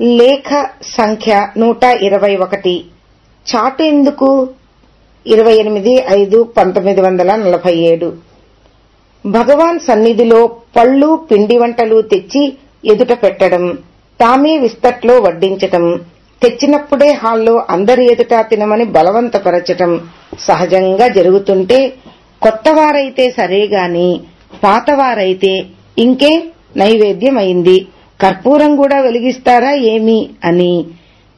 లేఖ సంఖ్య నూట ఇరవై ఒకటి. చాటు ఎందుకు? ఇరవై ఎనిమిది ఐదు పంతొమ్మిది వందల నలభై ఏడు. భగవాన్ సన్నిధిలో పళ్ళు పిండి వంటలు తెచ్చి ఎదుట పెట్టడం తామే విస్తట్లో వడ్డించటం తెచ్చినప్పుడే హాల్లో అందరి ఎదుట తినమని బలవంతపరచటం సహజంగా జరుగుతుంటే కొత్తవారైతే సరేగాని పాతవారైతే ఇంకే నైవేద్యం అయింది కర్పూరం కూడా వెలిగిస్తారా ఏమి అని.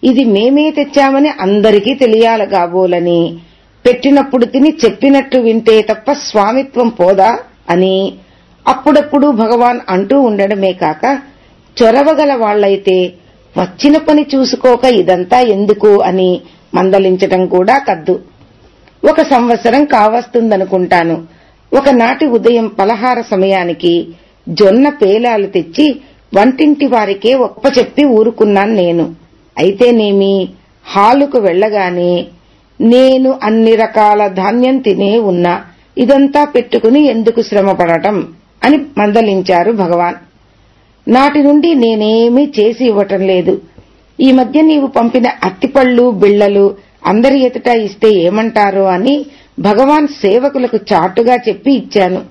ఇది మేమే తెచ్చామని అందరికీ తెలియాల కాబోలని. పెట్టినప్పుడు తిని చెప్పినట్టు వింటే తప్ప స్వామిత్వం పోదా అని. అప్పుడప్పుడు భగవాన్ అంటూ ఉండడమే కాక చొరవగల వాళ్ళైతే వచ్చిన పని చూసుకోక ఇదంతా ఎందుకు అని మందలించటం కూడా కద్దు ఒక సంవత్సరం కావస్తుందనుకుంటాను. ఒకనాటి ఉదయం పలహార సమయానికి జొన్న పేలాలు తెచ్చి వంటింటి వారికే ఒప్పచెప్పి ఊరుకున్నాను నేను. అయితేనేమి? హాలుకు వెళ్ళగానే నేను అన్ని రకాల ధాన్యం తినే ఉన్నా. ఇదంతా పెట్టుకుని ఎందుకు శ్రమపడటం? అని మందలించారు భగవాన్. నాటి నుండి నేనేమీ చేసి ఇవ్వటం లేదు. ఈ మధ్య నీవు పంపిన అత్తిపళ్ళు బిళ్ళలు అందరి ఎదుట ఇస్తే ఏమంటారో అని భగవాన్ సేవకులకు చాటుగా చెప్పి ఇచ్చాను.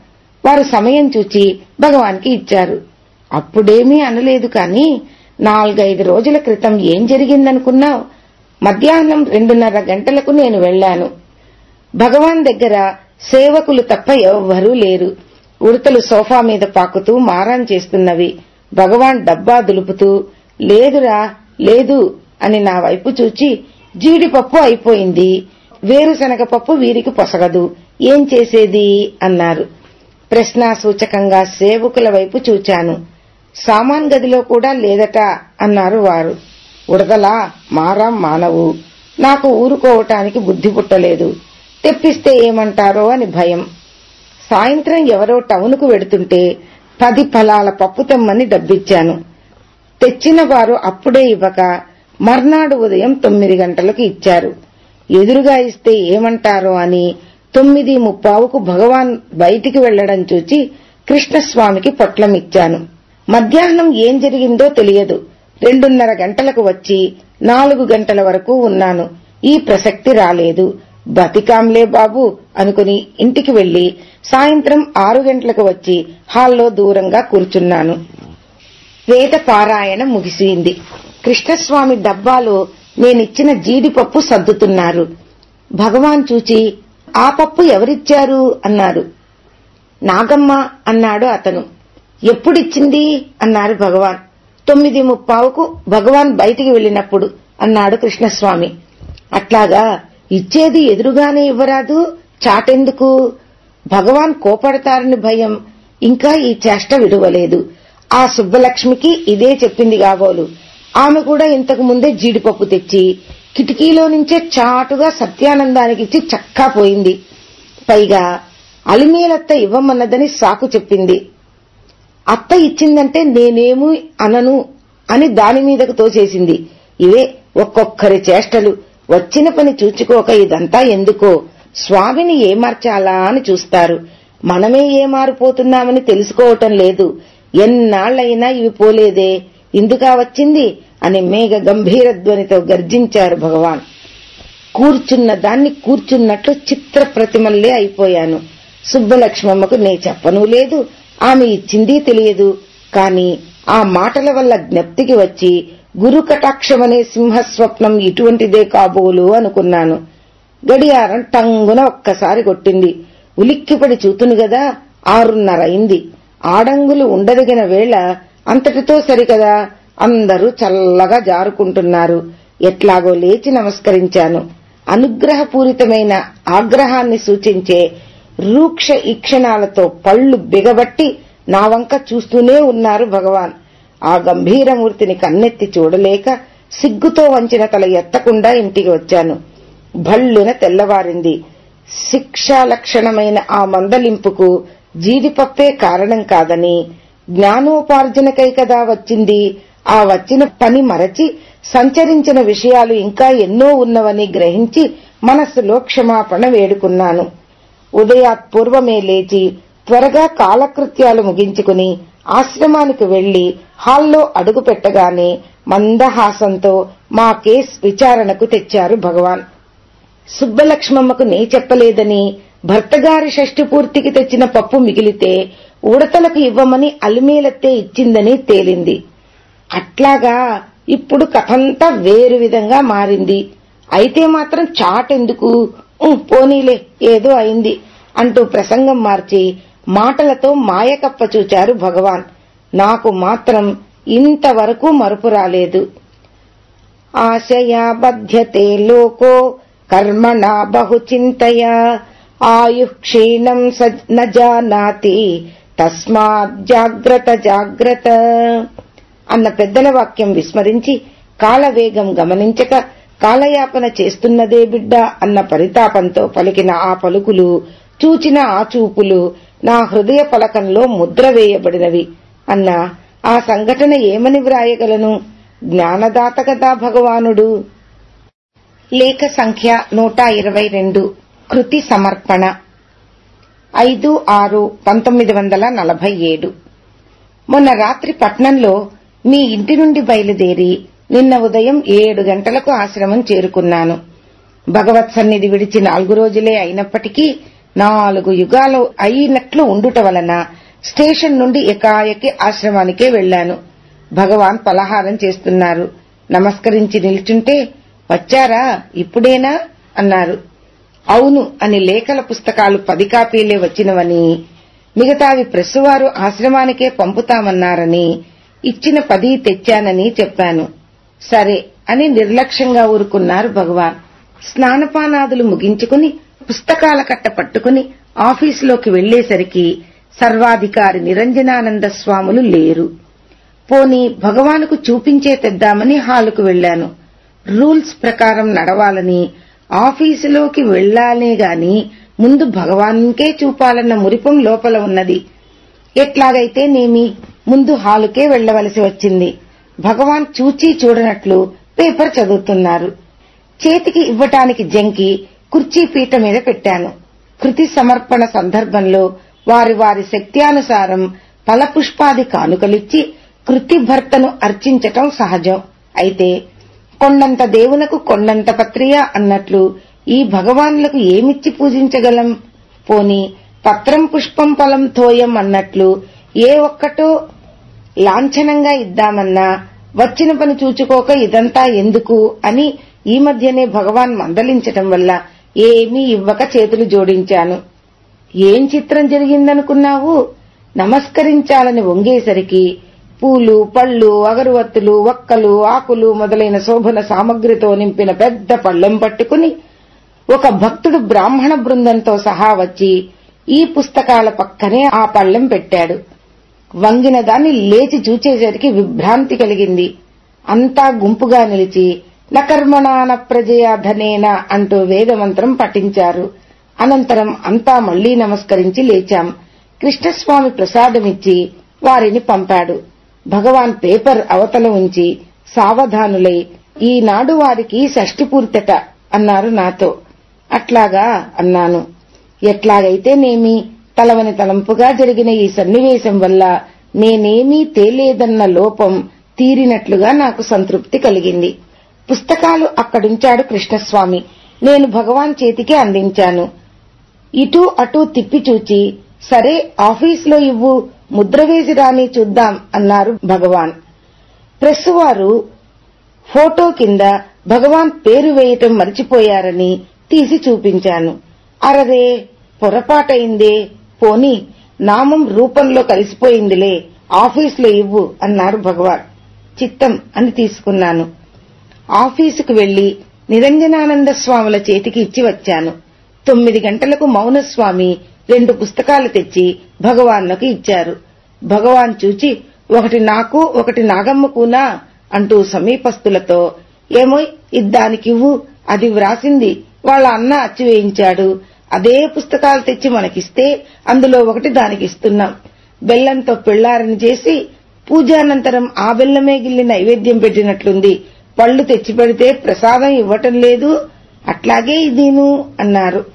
వారు సమయం చూచి భగవాన్కి ఇచ్చారు. అప్పుడేమీ అనలేదు కాని నాలుగైదు రోజుల క్రితం ఏం జరిగిందనుకున్నావు? మధ్యాహ్నం రెండున్నర గంటలకు నేను వెళ్ళాను భగవాన్ దగ్గర సేవకులు తప్ప ఎవ్వరూ లేరు. ఉడతలు సోఫా మీద పాకుతూ మారాన్ చేస్తున్నవి. భగవాన్ డబ్బా దులుపుతూ లేదురా లేదు అని నా వైపు చూచి జీడిపప్పు అయిపోయింది. వేరుశనగ పప్పు వీరికి పొసగదు. ఏం చేసేది? అన్నారు. ప్రశ్నాసూచకంగా సేవకుల వైపు చూచాను. సామాన్ గదిలో కూడా లేదట అన్నారు వారు. ఉడతలా మారాం మానవు. నాకు ఊరుకోవటానికి బుద్ధి పుట్టలేదు. తెప్పిస్తే ఏమంటారో అని భయం. సాయంత్రం ఎవరో టౌన్కు వెడుతుంటే పది ఫలాల పప్పు తెమ్మని డబ్బిచ్చాను. తెచ్చిన వారు అప్పుడే ఇవ్వక మర్నాడు ఉదయం తొమ్మిది గంటలకు ఇచ్చారు. ఎదురుగా ఇస్తే ఏమంటారో అని తొమ్మిది ముప్పావుకు భగవాన్ బయటికి వెళ్ళడం చూచి కృష్ణస్వామికి పొట్లమిచ్చాను. మధ్యాహ్నం ఏం జరిగిందో తెలియదు. రెండున్నర గంటలకు వచ్చి నాలుగు గంటల వరకు ఉన్నాను. ఈ ప్రసక్తి రాలేదు. బతికాంలే బాబు అనుకుని ఇంటికి వెళ్ళి సాయంత్రం ఆరు గంటలకు వచ్చి హాల్లో దూరంగా కూర్చున్నాను. వేద పారాయణ ముగిసింది. కృష్ణస్వామి డబ్బాలో నేనిచ్చిన జీడిపప్పు సర్దుతున్నారు. భగవాన్ చూచి ఆ పప్పు ఎవరిచ్చారు? అన్నారు. నాగమ్మ అన్నాడు అతను. ఎప్పుడిచ్చింది? అన్నారు భగవాన్. తొమ్మిది ముప్పావుకు భగవాన్ బయటికి వెళ్ళినప్పుడు అన్నాడు కృష్ణస్వామి. అట్లాగా ఇచ్చేది ఎదురుగానే ఇవ్వరాదు చాటెందుకు? భగవాన్ కోపడతారని భయం ఇంకా ఈ చేష్ట విడువలేదు. ఆ సుబ్బలక్ష్మికి ఇదే చెప్పింది కాబోలు ఆమె కూడా ఇంతకు ముందే జీడిపప్పు తెచ్చి కిటికీలో నుంచే చాటుగా సత్యానందానికిచ్చి చక్కా పోయింది. పైగా అలిమేలత్త ఇవ్వమన్నదని సాకు చెప్పింది. అత్త ఇచ్చిందంటే నేనేమీ అనను అని దాని మీదకు తోచేసింది ఇవే ఒక్కొక్కరి చేష్టలు. వచ్చిన పని చూచుకోక ఇదంతా ఎందుకో? స్వామిని ఏమార్చాలా అని చూస్తారు. మనమే ఏమారిపోతున్నామని తెలుసుకోవటం లేదు. ఎన్నాళ్ళైనా ఇవి పోలేదే. ఇందుకా వచ్చింది? అని మేఘ గంభీర ధ్వనితో గర్జించారు భగవాన్. కూర్చున్న దాన్ని కూర్చున్నట్లు చిత్ర ప్రతిమల్లే అయిపోయాను. సుబ్బలక్ష్మమ్మకు నే చెప్పనూ లేదు. ఆమె ఇచ్చింది తెలియదు కాని ఆ మాటల వల్ల జ్ఞప్తికి వచ్చి గురు కటాక్షమనే సింహస్వప్నం ఇటువంటిదే కాబోలు అనుకున్నాను. గడియారం టంగున ఒక్కసారి కొట్టింది. ఉలిక్కిపడి చూతును గదా ఆరున్నర అయింది. ఆడంగులు ఉండదగిన వేళ అంతటితో సరికదా అందరూ చల్లగా జారుకుంటున్నారు. ఎట్లాగో లేచి నమస్కరించాను. అనుగ్రహపూరితమైన ఆగ్రహాన్ని సూచించే రూక్ష ఈక్షణాలతో పళ్ళు బిగబట్టి నా వంక చూస్తూనే ఉన్నారు భగవాన్. ఆ గంభీరమూర్తిని కన్నెత్తి చూడలేక సిగ్గుతో వంచిన తల ఎత్తకుండా ఇంటికి వచ్చాను. భళ్ళున తెల్లవారింది. శిక్షాలక్షణమైన ఆ మందలింపుకు జీడిపప్పే కారణం కాదని జ్ఞానోపార్జనకై కదా వచ్చింది ఆ వచ్చిన పని మరచి సంచరించిన విషయాలు ఇంకా ఎన్నో ఉన్నవని గ్రహించి మనస్సులో క్షమాపణ వేడుకున్నాను. ఉదయాత్పూర్వమే లేచి త్వరగా కాలకృత్యాలు ముగించుకుని ఆశ్రమానికి వెళ్ళి హాల్లో అడుగు పెట్టగానే మందహాసంతో మా కేస్ విచారణకు తెచ్చారు భగవాన్. సుబ్బలక్ష్మమ్మకు నే చెప్పలేదని భర్తగారి షష్ఠి పూర్తికి తెచ్చిన పప్పు మిగిలితే ఉడతలకు ఇవ్వమని అలిమేలత్తే ఇచ్చిందని తేలింది. అట్లాగా ఇప్పుడు కథంతా వేరు విధంగా మారింది. అయితే మాత్రం చాటెందుకు? పోనీలే ఏదో అయింది అంటూ ప్రసంగం మార్చి మాటలతో మాయకప్ప చూచారు భగవాన్. నాకు మాత్రం ఇంతవరకు మరుపు రాలేదు. ఆశయా బధ్యతే లోకో కర్మణ బహుచింతయా ఆయు క్షీణం స న జానాతి తస్మాత్ జాగ్రత్త జాగ్రత్త అన్న పెద్దల వాక్యం విస్మరించి కాలవేగం గమనించక కాలయాపన చేస్తున్నదే బిడ్డ అన్న పరితాపంతో పలికిన ఆ పలుకులు చూచిన ఆ చూపులు నా హృదయ పలకంలో ముద్ర వేయబడినవి అన్న ఆ సంఘటన ఏమని వ్రాయగలను? జ్ఞానదాత కదా భగవానుడు. లేఖ సంఖ్య నూట ఇరవై రెండు. కృతి సమర్పణ. ఐదు ఆరు పంతొమ్మిది వందల నలభై ఏడు. మొన్న రాత్రి పట్నంలో మీ ఇంటి నుండి బయలుదేరి నిన్న ఉదయం ఏడు గంటలకు ఆశ్రమం చేరుకున్నాను. భగవత్ సన్నిధి విడిచి నాలుగు రోజులే అయినప్పటికీ నాలుగు యుగాలు అయినట్లు ఉండుట వలన స్టేషన్ నుండి ఎకాయకి ఆశ్రమానికే వెళ్ళాను భగవాన్ పలహారం చేస్తున్నారు. నమస్కరించి నిల్చుంటే వచ్చారా? ఇప్పుడేనా? అన్నారు. అవును అని లేఖల పుస్తకాలు పది కాపీలే వచ్చినవని మిగతావి ప్రెస్సువారు ఆశ్రమానికే పంపుతామన్నారని ఇచ్చిన పది తెచ్చానని చెప్పాను. సరే అని నిర్లక్ష్యంగా ఊరుకున్నారు భగవాన్. స్నానపానాదులు ముగించుకుని పుస్తకాల కట్ట పట్టుకుని ఆఫీసులోకి వెళ్ళేసరికి సర్వాధికారి నిరంజనానంద స్వాములు లేరు. పోని భగవానుకు చూపించే తెద్దామని హాలుకు వెళ్ళాను రూల్స్ ప్రకారం నడవాలని ఆఫీసులోకి వెళ్ళాలే గాని ముందు భగవాన్కే చూపాలన్న మురిపం లోపల ఉన్నది. ఎట్లాగైతే నేమి ముందు హాలుకే వెళ్ళవలసి వచ్చింది. భగవాన్ చూచి చూడనట్లు పేపర్ చదువుతున్నారు. చేతికి ఇవ్వటానికి జంకి కుర్చీ పీట మీద పెట్టాను. కృతి సమర్పణ సందర్భంలో వారి వారి శక్త్యానుసారం ఫలపుష్పాది కానుకలిచ్చి కృతి భర్తను అర్చించటం సహజం. అయితే కొండంత దేవునకు కొండంత పత్రియ అన్నట్లు ఈ భగవాన్లకు ఏమిచ్చి పూజించగలం? పోని పత్రం పుష్పం ఫలం తోయం అన్నట్లు ఏ ఒక్కటో లాంఛనంగా ఇద్దామన్నా వచ్చిన పని చూచుకోక ఇదంతా ఎందుకు అని ఈ మధ్యనే భగవాన్ మందలించటం వల్ల ఏమీ ఇవ్వక చేతులు జోడించాను. ఏం చిత్రం జరిగిందనుకున్నావు? నమస్కరించాలని వంగేసరికి పూలు పళ్ళు అగరువత్తులు వక్కలు ఆకులు మొదలైన శోభన సామగ్రితో నింపిన పెద్ద పళ్ళెం పట్టుకుని ఒక భక్తుడు బ్రాహ్మణ బృందంతో సహా వచ్చి ఈ పుస్తకాల పక్కనే ఆ పళ్ళెం పెట్టాడు. వంగిన దాన్ని లేచి చూచేసరికి విభ్రాంతి కలిగింది. అంతా గుంపుగా నిలిచి నకర్మణాన ప్రజయా ధనేన అంటూ వేదమంత్రం పఠించారు. అనంతరం అంతా మళ్ళీ నమస్కరించి లేచాం. కృష్ణస్వామి ప్రసాదమిచ్చి వారిని పంపాడు. భగవాన్ పేపర్ అవతల ఉంచి సావధానులై ఈనాడు వారికి షష్టిపూర్తట అన్నారు నాతో. అట్లాగా అన్నాను. ఎట్లాగైతేనేమి? తలవని తలంపుగా జరిగిన ఈ సన్నివేశం వల్ల నేనేమీ తేలేదన్న లోపం తీరినట్లుగా నాకు సంతృప్తి కలిగింది. పుస్తకాలు అక్కడుంచాడు కృష్ణస్వామి. నేను భగవాన్ చేతికి అందించాను. ఇటూ అటూ తిప్పి చూచి సరే ఆఫీసులో ఇవ్వు ముద్రవేసి రాని చూద్దాం అన్నారు భగవాన్. ప్రెస్ వారు ఫోటో కింద భగవాన్ పేరు వేయటం మర్చిపోయారని తీసి చూపించాను. అరరే పొరపాటైందే పోని నామం రూపంలో కలిసిపోయిందిలే ఆఫీసులో ఇవ్వు అన్నారు భగవాన్. చిత్తం అని తీసుకున్నాను. ఆఫీసుకు వెళ్ళి నిరంజనానంద స్వాముల చేతికి ఇచ్చి వచ్చాను. తొమ్మిది గంటలకు మౌనస్వామి రెండు పుస్తకాలు తెచ్చి భగవాన్లకు ఇచ్చారు. భగవాన్ చూచి ఒకటి నాకు ఒకటి నాగమ్మకునా? అంటూ సమీపస్తులతో ఏమో ఇద్దానికివ్వు అది వ్రాసింది వాళ్ళ అన్న అచ్చివేయించాడు అదే పుస్తకాలు తెచ్చి మనకిస్తే అందులో ఒకటి దానికి ఇస్తున్నాం బెల్లంతో పెళ్ళారని చేసి పూజానంతరం ఆ బెల్లమే గిల్లి నైవేద్యం పెట్టినట్లుంది. పళ్ళు తెచ్చి పెడితే ప్రసాదం ఇవ్వటం లేదు. అట్లాగే ఇదీను అన్నారు.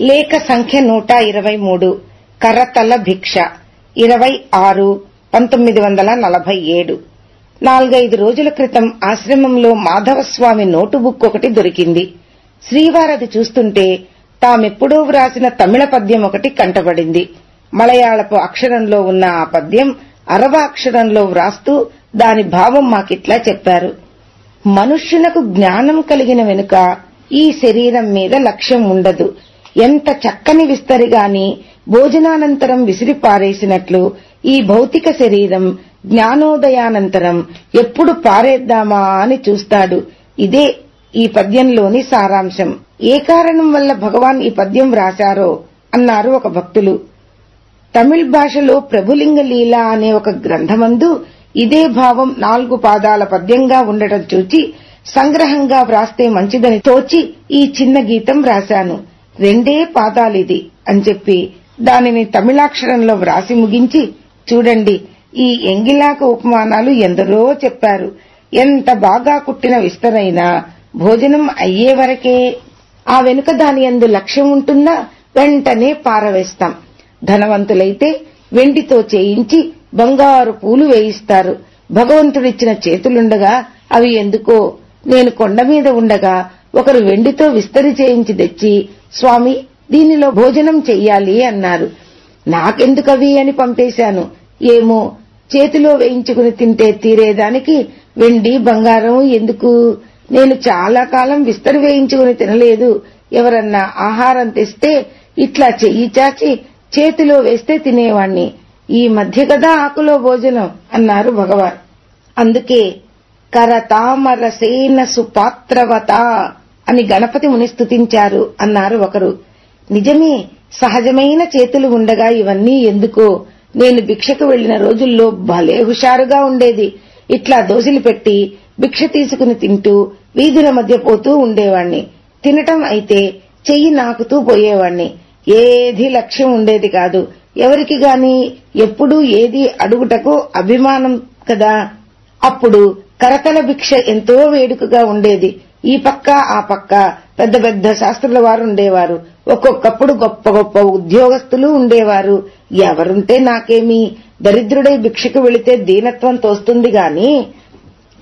లేఖ సంఖ్య నూట ఇరవై మూడు. కర్రతల భిక్ష. ఇరవై ఆరు. పంతొమ్మిది వందల నలభై ఏడు. నాలుగైదు రోజుల క్రితం ఆశ్రమంలో మాధవస్వామి నోటుబుక్ ఒకటి దొరికింది. శ్రీవారది చూస్తుంటే తామెప్పుడో వ్రాసిన తమిళ పద్యం ఒకటి కంటపడింది మలయాళపు అక్షరంలో ఉన్న ఆ పద్యం అరవ అక్షరంలో వ్రాస్తూ దాని భావం మాకిట్లా చెప్పారు. మనుష్యునకు జ్ఞానం కలిగిన వెనుక ఈ శరీరం మీద లక్ష్యం ఉండదు. ఎంత చక్కని విస్తరిగాని భోజనానంతరం విసిరిపారేసినట్లు ఈ భౌతిక శరీరం జ్ఞానోదయానంతరం ఎప్పుడు పారేద్దామా అని చూస్తాడు. ఇదే ఈ పద్యంలోని సారాంశం. ఏ కారణం వల్ల భగవాన్ ఈ పద్యం వ్రాశారో అన్నారు ఒక భక్తులు. తమిళ్ భాషలో ప్రభులింగ లీల అనే ఒక గ్రంథమందు ఇదే భావం నాలుగు పాదాల పద్యంగా ఉండటం చూచి సంగ్రహంగా వ్రాస్తే మంచిదని తోచి ఈ చిన్న గీతం వ్రాశాను. రెండే పాదాలిది అని చెప్పి దానిని తమిళాక్షరంలో వ్రాసి ముగించి చూడండి ఈ ఎంగిలాక ఉపమానాలు ఎందరో చెప్పారు. ఎంత బాగా కుట్టిన విస్తరైనా భోజనం అయ్యే వరకే ఆ వెనుక దాని అందు లక్ష్యం ఉంటుందా వెంటనే పారవేస్తాం. ధనవంతులైతే వెండితో చేయించి బంగారు పూలు వేయిస్తారు. భగవంతుడిచ్చిన చేతులుండగా అవి ఎందుకో నేను కొండ మీద ఉండగా ఒకరు వెండితో విస్తరి చేయించి తెచ్చి స్వామి దీనిలో భోజనం చెయ్యాలి అన్నారు. నాకెందుకవి అని పంపేశాను. ఏమో చేతిలో వేయించుకుని తింటే తీరేదానికి వెండి బంగారం ఎందుకు? నేను చాలా కాలం విస్తరి వేయించుకుని తినలేదు. ఎవరన్నా ఆహారం తెస్తే ఇట్లా చెయ్యి చాచి చేతిలో వేస్తే తినేవాణ్ణి. ఈ మధ్య కదా ఆకులో భోజనం అన్నారు భగవాన్. అందుకే కరతామరసేన సుపాత్రవత అని గణపతి ముని స్థుతించారు అన్నారు ఒకరు. నిజమే సహజమైన చేతులు ఉండగా ఇవన్నీ ఎందుకో? నేను భిక్షకు వెళ్ళిన రోజుల్లో భలే హుషారుగా ఉండేది. ఇట్లా దోసిలు పెట్టి భిక్ష తీసుకుని తింటూ వీధుల మధ్య పోతూ ఉండేవాణ్ణి. తినటం అయితే చెయ్యి నాకుతూ పోయేవాణ్ణి. ఏది లక్ష్యం ఉండేది కాదు. ఎవరికి గాని ఎప్పుడూ ఏది అడుగుటకు అభిమానం కదా. అప్పుడు కరతల భిక్ష ఎంతో వేడుకగా ఉండేది. ఈ పక్క ఆ పక్క పెద్ద పెద్ద శాస్త్రుల వారు ఉండేవారు. ఒక్కొక్కప్పుడు గొప్ప గొప్ప ఉద్యోగస్తులు ఉండేవారు. ఎవరుంటే నాకేమి? దరిద్రుడై భిక్షకు వెళితే దీనత్వం తోస్తుంది గాని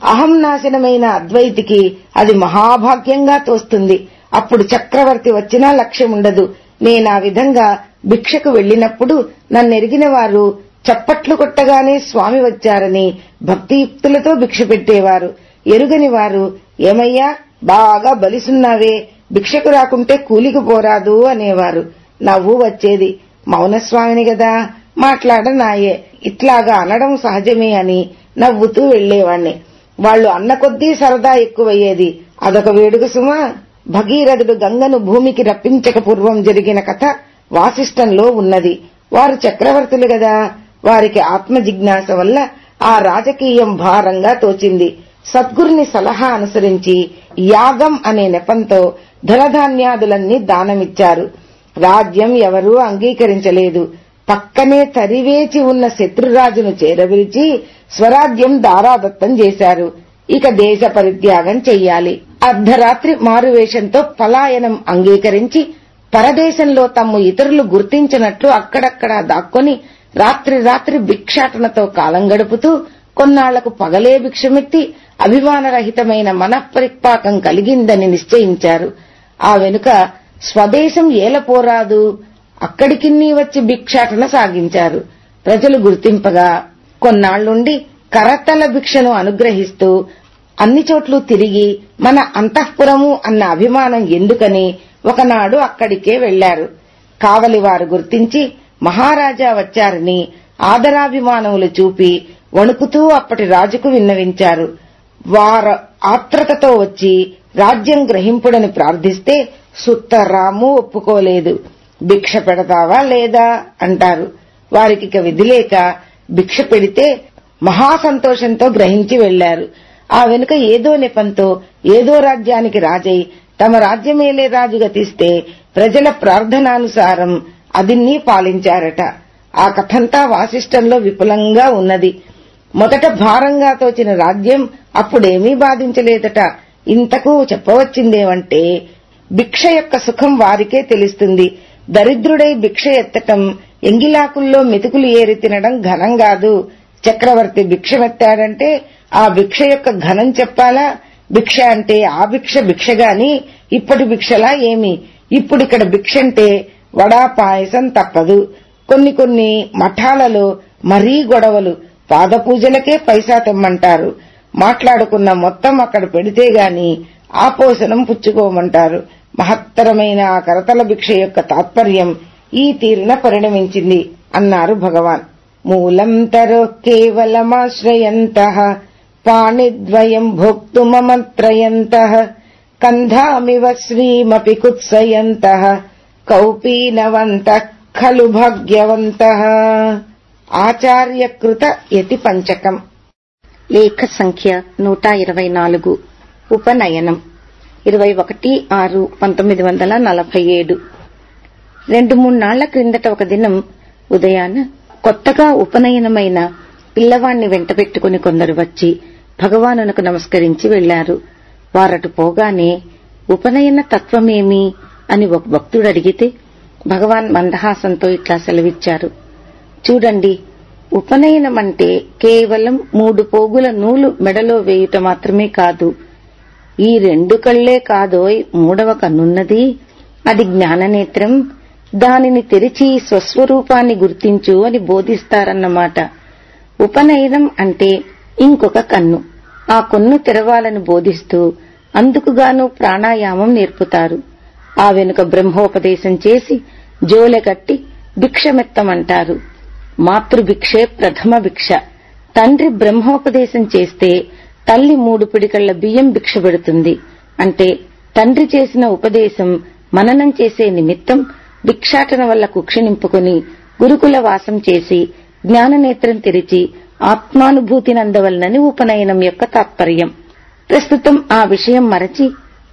అహం నాశనమైన అద్వైతికి అది మహాభాగ్యంగా తోస్తుంది. అప్పుడు చక్రవర్తి వచ్చినా లక్ష్యం ఉండదు. నేనా విధంగా భిక్షకు వెళ్ళినప్పుడు నన్నెరిగిన వారు చప్పట్లు కొట్టగానే స్వామి వచ్చారని భక్తియుక్తులతో భిక్ష పెట్టేవారు. ఎరుగని వారు ఏమయ్యా బాగా బలిసున్నావే భిక్షకు రాకుంటే కూలికి పోరాదు అనేవారు. నవ్వు వచ్చేది. మౌనస్వామిని గదా మాట్లాడనాయే ఇట్లాగా అనడం సహజమే అని నవ్వుతూ వెళ్ళేవాణ్ణి వాళ్ళు అన్న కొద్దీ సరదా ఎక్కువయ్యేది. అదొక వేడుక సుమా. భగీరథుడు గంగను భూమికి రప్పించక పూర్వం జరిగిన కథ వాసిష్టంలో ఉన్నది. వారు చక్రవర్తులు గదా. వారికి ఆత్మ జిజ్ఞాస వల్ల ఆ రాజకీయం భారంగా తోచింది. సద్గురుని సలహా అనుసరించి యాగం అనే నెపంతో ధనధాన్యాదులన్నీ దానమిచ్చారు. రాజ్యం ఎవరూ అంగీకరించలేదు. పక్కనే తరివేచి ఉన్న శత్రురాజును చేరవిరిచి స్వరాజ్యం దారాదత్తం చేశారు. ఇక దేశ పరిత్యాగం చెయ్యాలి. అర్ధరాత్రి మారువేషంతో పలాయనం అంగీకరించి పరదేశంలో తమ్ము ఇతరులు గుర్తించినట్లు అక్కడక్కడా దాక్కొని రాత్రి రాత్రి భిక్షాటనతో కాలం గడుపుతూ కొన్నాళ్ళకు పగలే భిక్షమెత్తి అభిమానరహితమైన మనఃపరిపాకం కలిగిందని నిశ్చయించారు. ఆ వెనుక స్వదేశం ఏలపోరాదు. అక్కడికిన్నీ వచ్చి భిక్షాటన సాగించారు. ప్రజలు గుర్తింపగా కొన్నాళ్ళుండి కరతల భిక్షను అనుగ్రహిస్తూ అన్ని చోట్లు తిరిగి మన అంతఃపురము అన్న అభిమానం ఎందుకని ఒకనాడు అక్కడికే వెళ్ళారు కావలివారు గుర్తించి మహారాజా వచ్చారని ఆదరాభిమానములు చూపి వణుకుతూ అప్పటి రాజుకు విన్నవించారు. వారు ఆత్రతతో వచ్చి రాజ్యం గ్రహింపుడని ప్రార్థిస్తే సుత్తరాము ఒప్పుకోలేదు. భిక్ష పెడతావా లేదా అంటారు. వారికిక విధిలేక భిక్ష పెడితే మహాసంతోషంతో గ్రహించి వెళ్ళారు ఆ వెనుక ఏదో నెపంతో ఏదో రాజ్యానికి రాజై తమ రాజ్యమేలే రాజుగా తీస్తే ప్రజల ప్రార్థనానుసారం అదిన్ని పాలించారట. ఆ కథంతా వాసిష్టంలో విపులంగా ఉన్నది. మొదట భారంగా తోచిన రాజ్యం అప్పుడేమీ బాధించలేదట. ఇంతకు చెప్పవచ్చిందేమంటే భిక్ష యొక్క సుఖం వారికే తెలుస్తుంది. దరిద్రుడై భిక్ష ఎత్తటం ఎంగిలాకుల్లో మెతుకులు ఏరి తినడం ఘనం కాదు. చక్రవర్తి భిక్షమెత్తాడంటే ఆ భిక్ష యొక్క ఘనం చెప్పాలా? భిక్ష అంటే ఆ భిక్ష భిక్షగాని ఇప్పటి భిక్షలా ఏమి? ఇప్పుడిక్కడ భిక్ష అంటే వడా పాయసం తప్పదు. కొన్ని కొన్ని మఠాలలో మరీ గొడవలు. పాదపూజలకే పైసా తెమ్మంటారు. మాట్లాడుకున్న మొత్తం అక్కడ పెడితే గాని ఆపోసనం పుచ్చుకోమంటారు. మహత్తరమైన ఆ కరతల భిక్ష యొక్క తాత్పర్యం ఈ తీరున పరిణమించింది అన్నారు భగవాన్. మూలం తరో కేవలమాశ్రయంత పాణిద్వయం భోక్తుమమత్రయంత కంధామివ శ్రీమపి కుత్సయంత కౌపీనవంత ఖలు భాగ్యవంత. ఆచార్యకృత యతి పంచకం. లేఖ సంఖ్య నూట ఇరవై నాలుగు. ఉపనయనం. ఇరవై ఒకటి ఆరు పంతొమ్మిది వందల నలభై ఏడు. రెండు మూడు నాళ్ళ క్రిందట ఒక దినం ఉదయాన కొత్తగా ఉపనయనమైన పిల్లవాణ్ణి వెంటబెట్టుకుని కొందరు వచ్చి భగవానునకు నమస్కరించి వెళ్ళారు వారటు పోగానే ఉపనయన తత్వమేమి అని ఒక భక్తుడు అడిగితే భగవాన్ మందహాసంతో ఇట్లా సెలవిచ్చారు. చూడండి ఉపనయనం అంటే కేవలం మూడు పోగుల నూలు మెడలో వేయుట మాత్రమే కాదు ఈ రెండు కళ్ళే కాదోయ్ మూడవ కన్నున్నది. అది జ్ఞాననేత్రం. దానిని తెరిచి స్వస్వరూపాన్ని గుర్తించు అని బోధిస్తారన్నమాట. ఉపనయనం అంటే ఇంకొక కన్ను. ఆ కన్ను తెరవాలని బోధిస్తూ అందుకుగాను ప్రాణాయామం నేర్పుతారు. ఆ వెనుక బ్రహ్మోపదేశం చేసి జోలెగట్టి భిక్షమెత్తమంటారు. మాతృభిక్షే ప్రథమ భిక్ష. తండ్రి బ్రహ్మోపదేశం చేస్తే తల్లి మూడు పిడికళ్ళ బియ్యం భిక్ష పెడుతుంది. అంటే తండ్రి చేసిన ఉపదేశం మననం చేసే నిమిత్తం భిక్షాటన వల్ల కుక్షి నింపుకుని గురుకుల వాసం చేసి జ్ఞాననేత్రం తెరిచి ఆత్మానుభూతినందవలనని ఉపనయనం యొక్క తాత్పర్యం. ప్రస్తుతం ఆ విషయం మరచి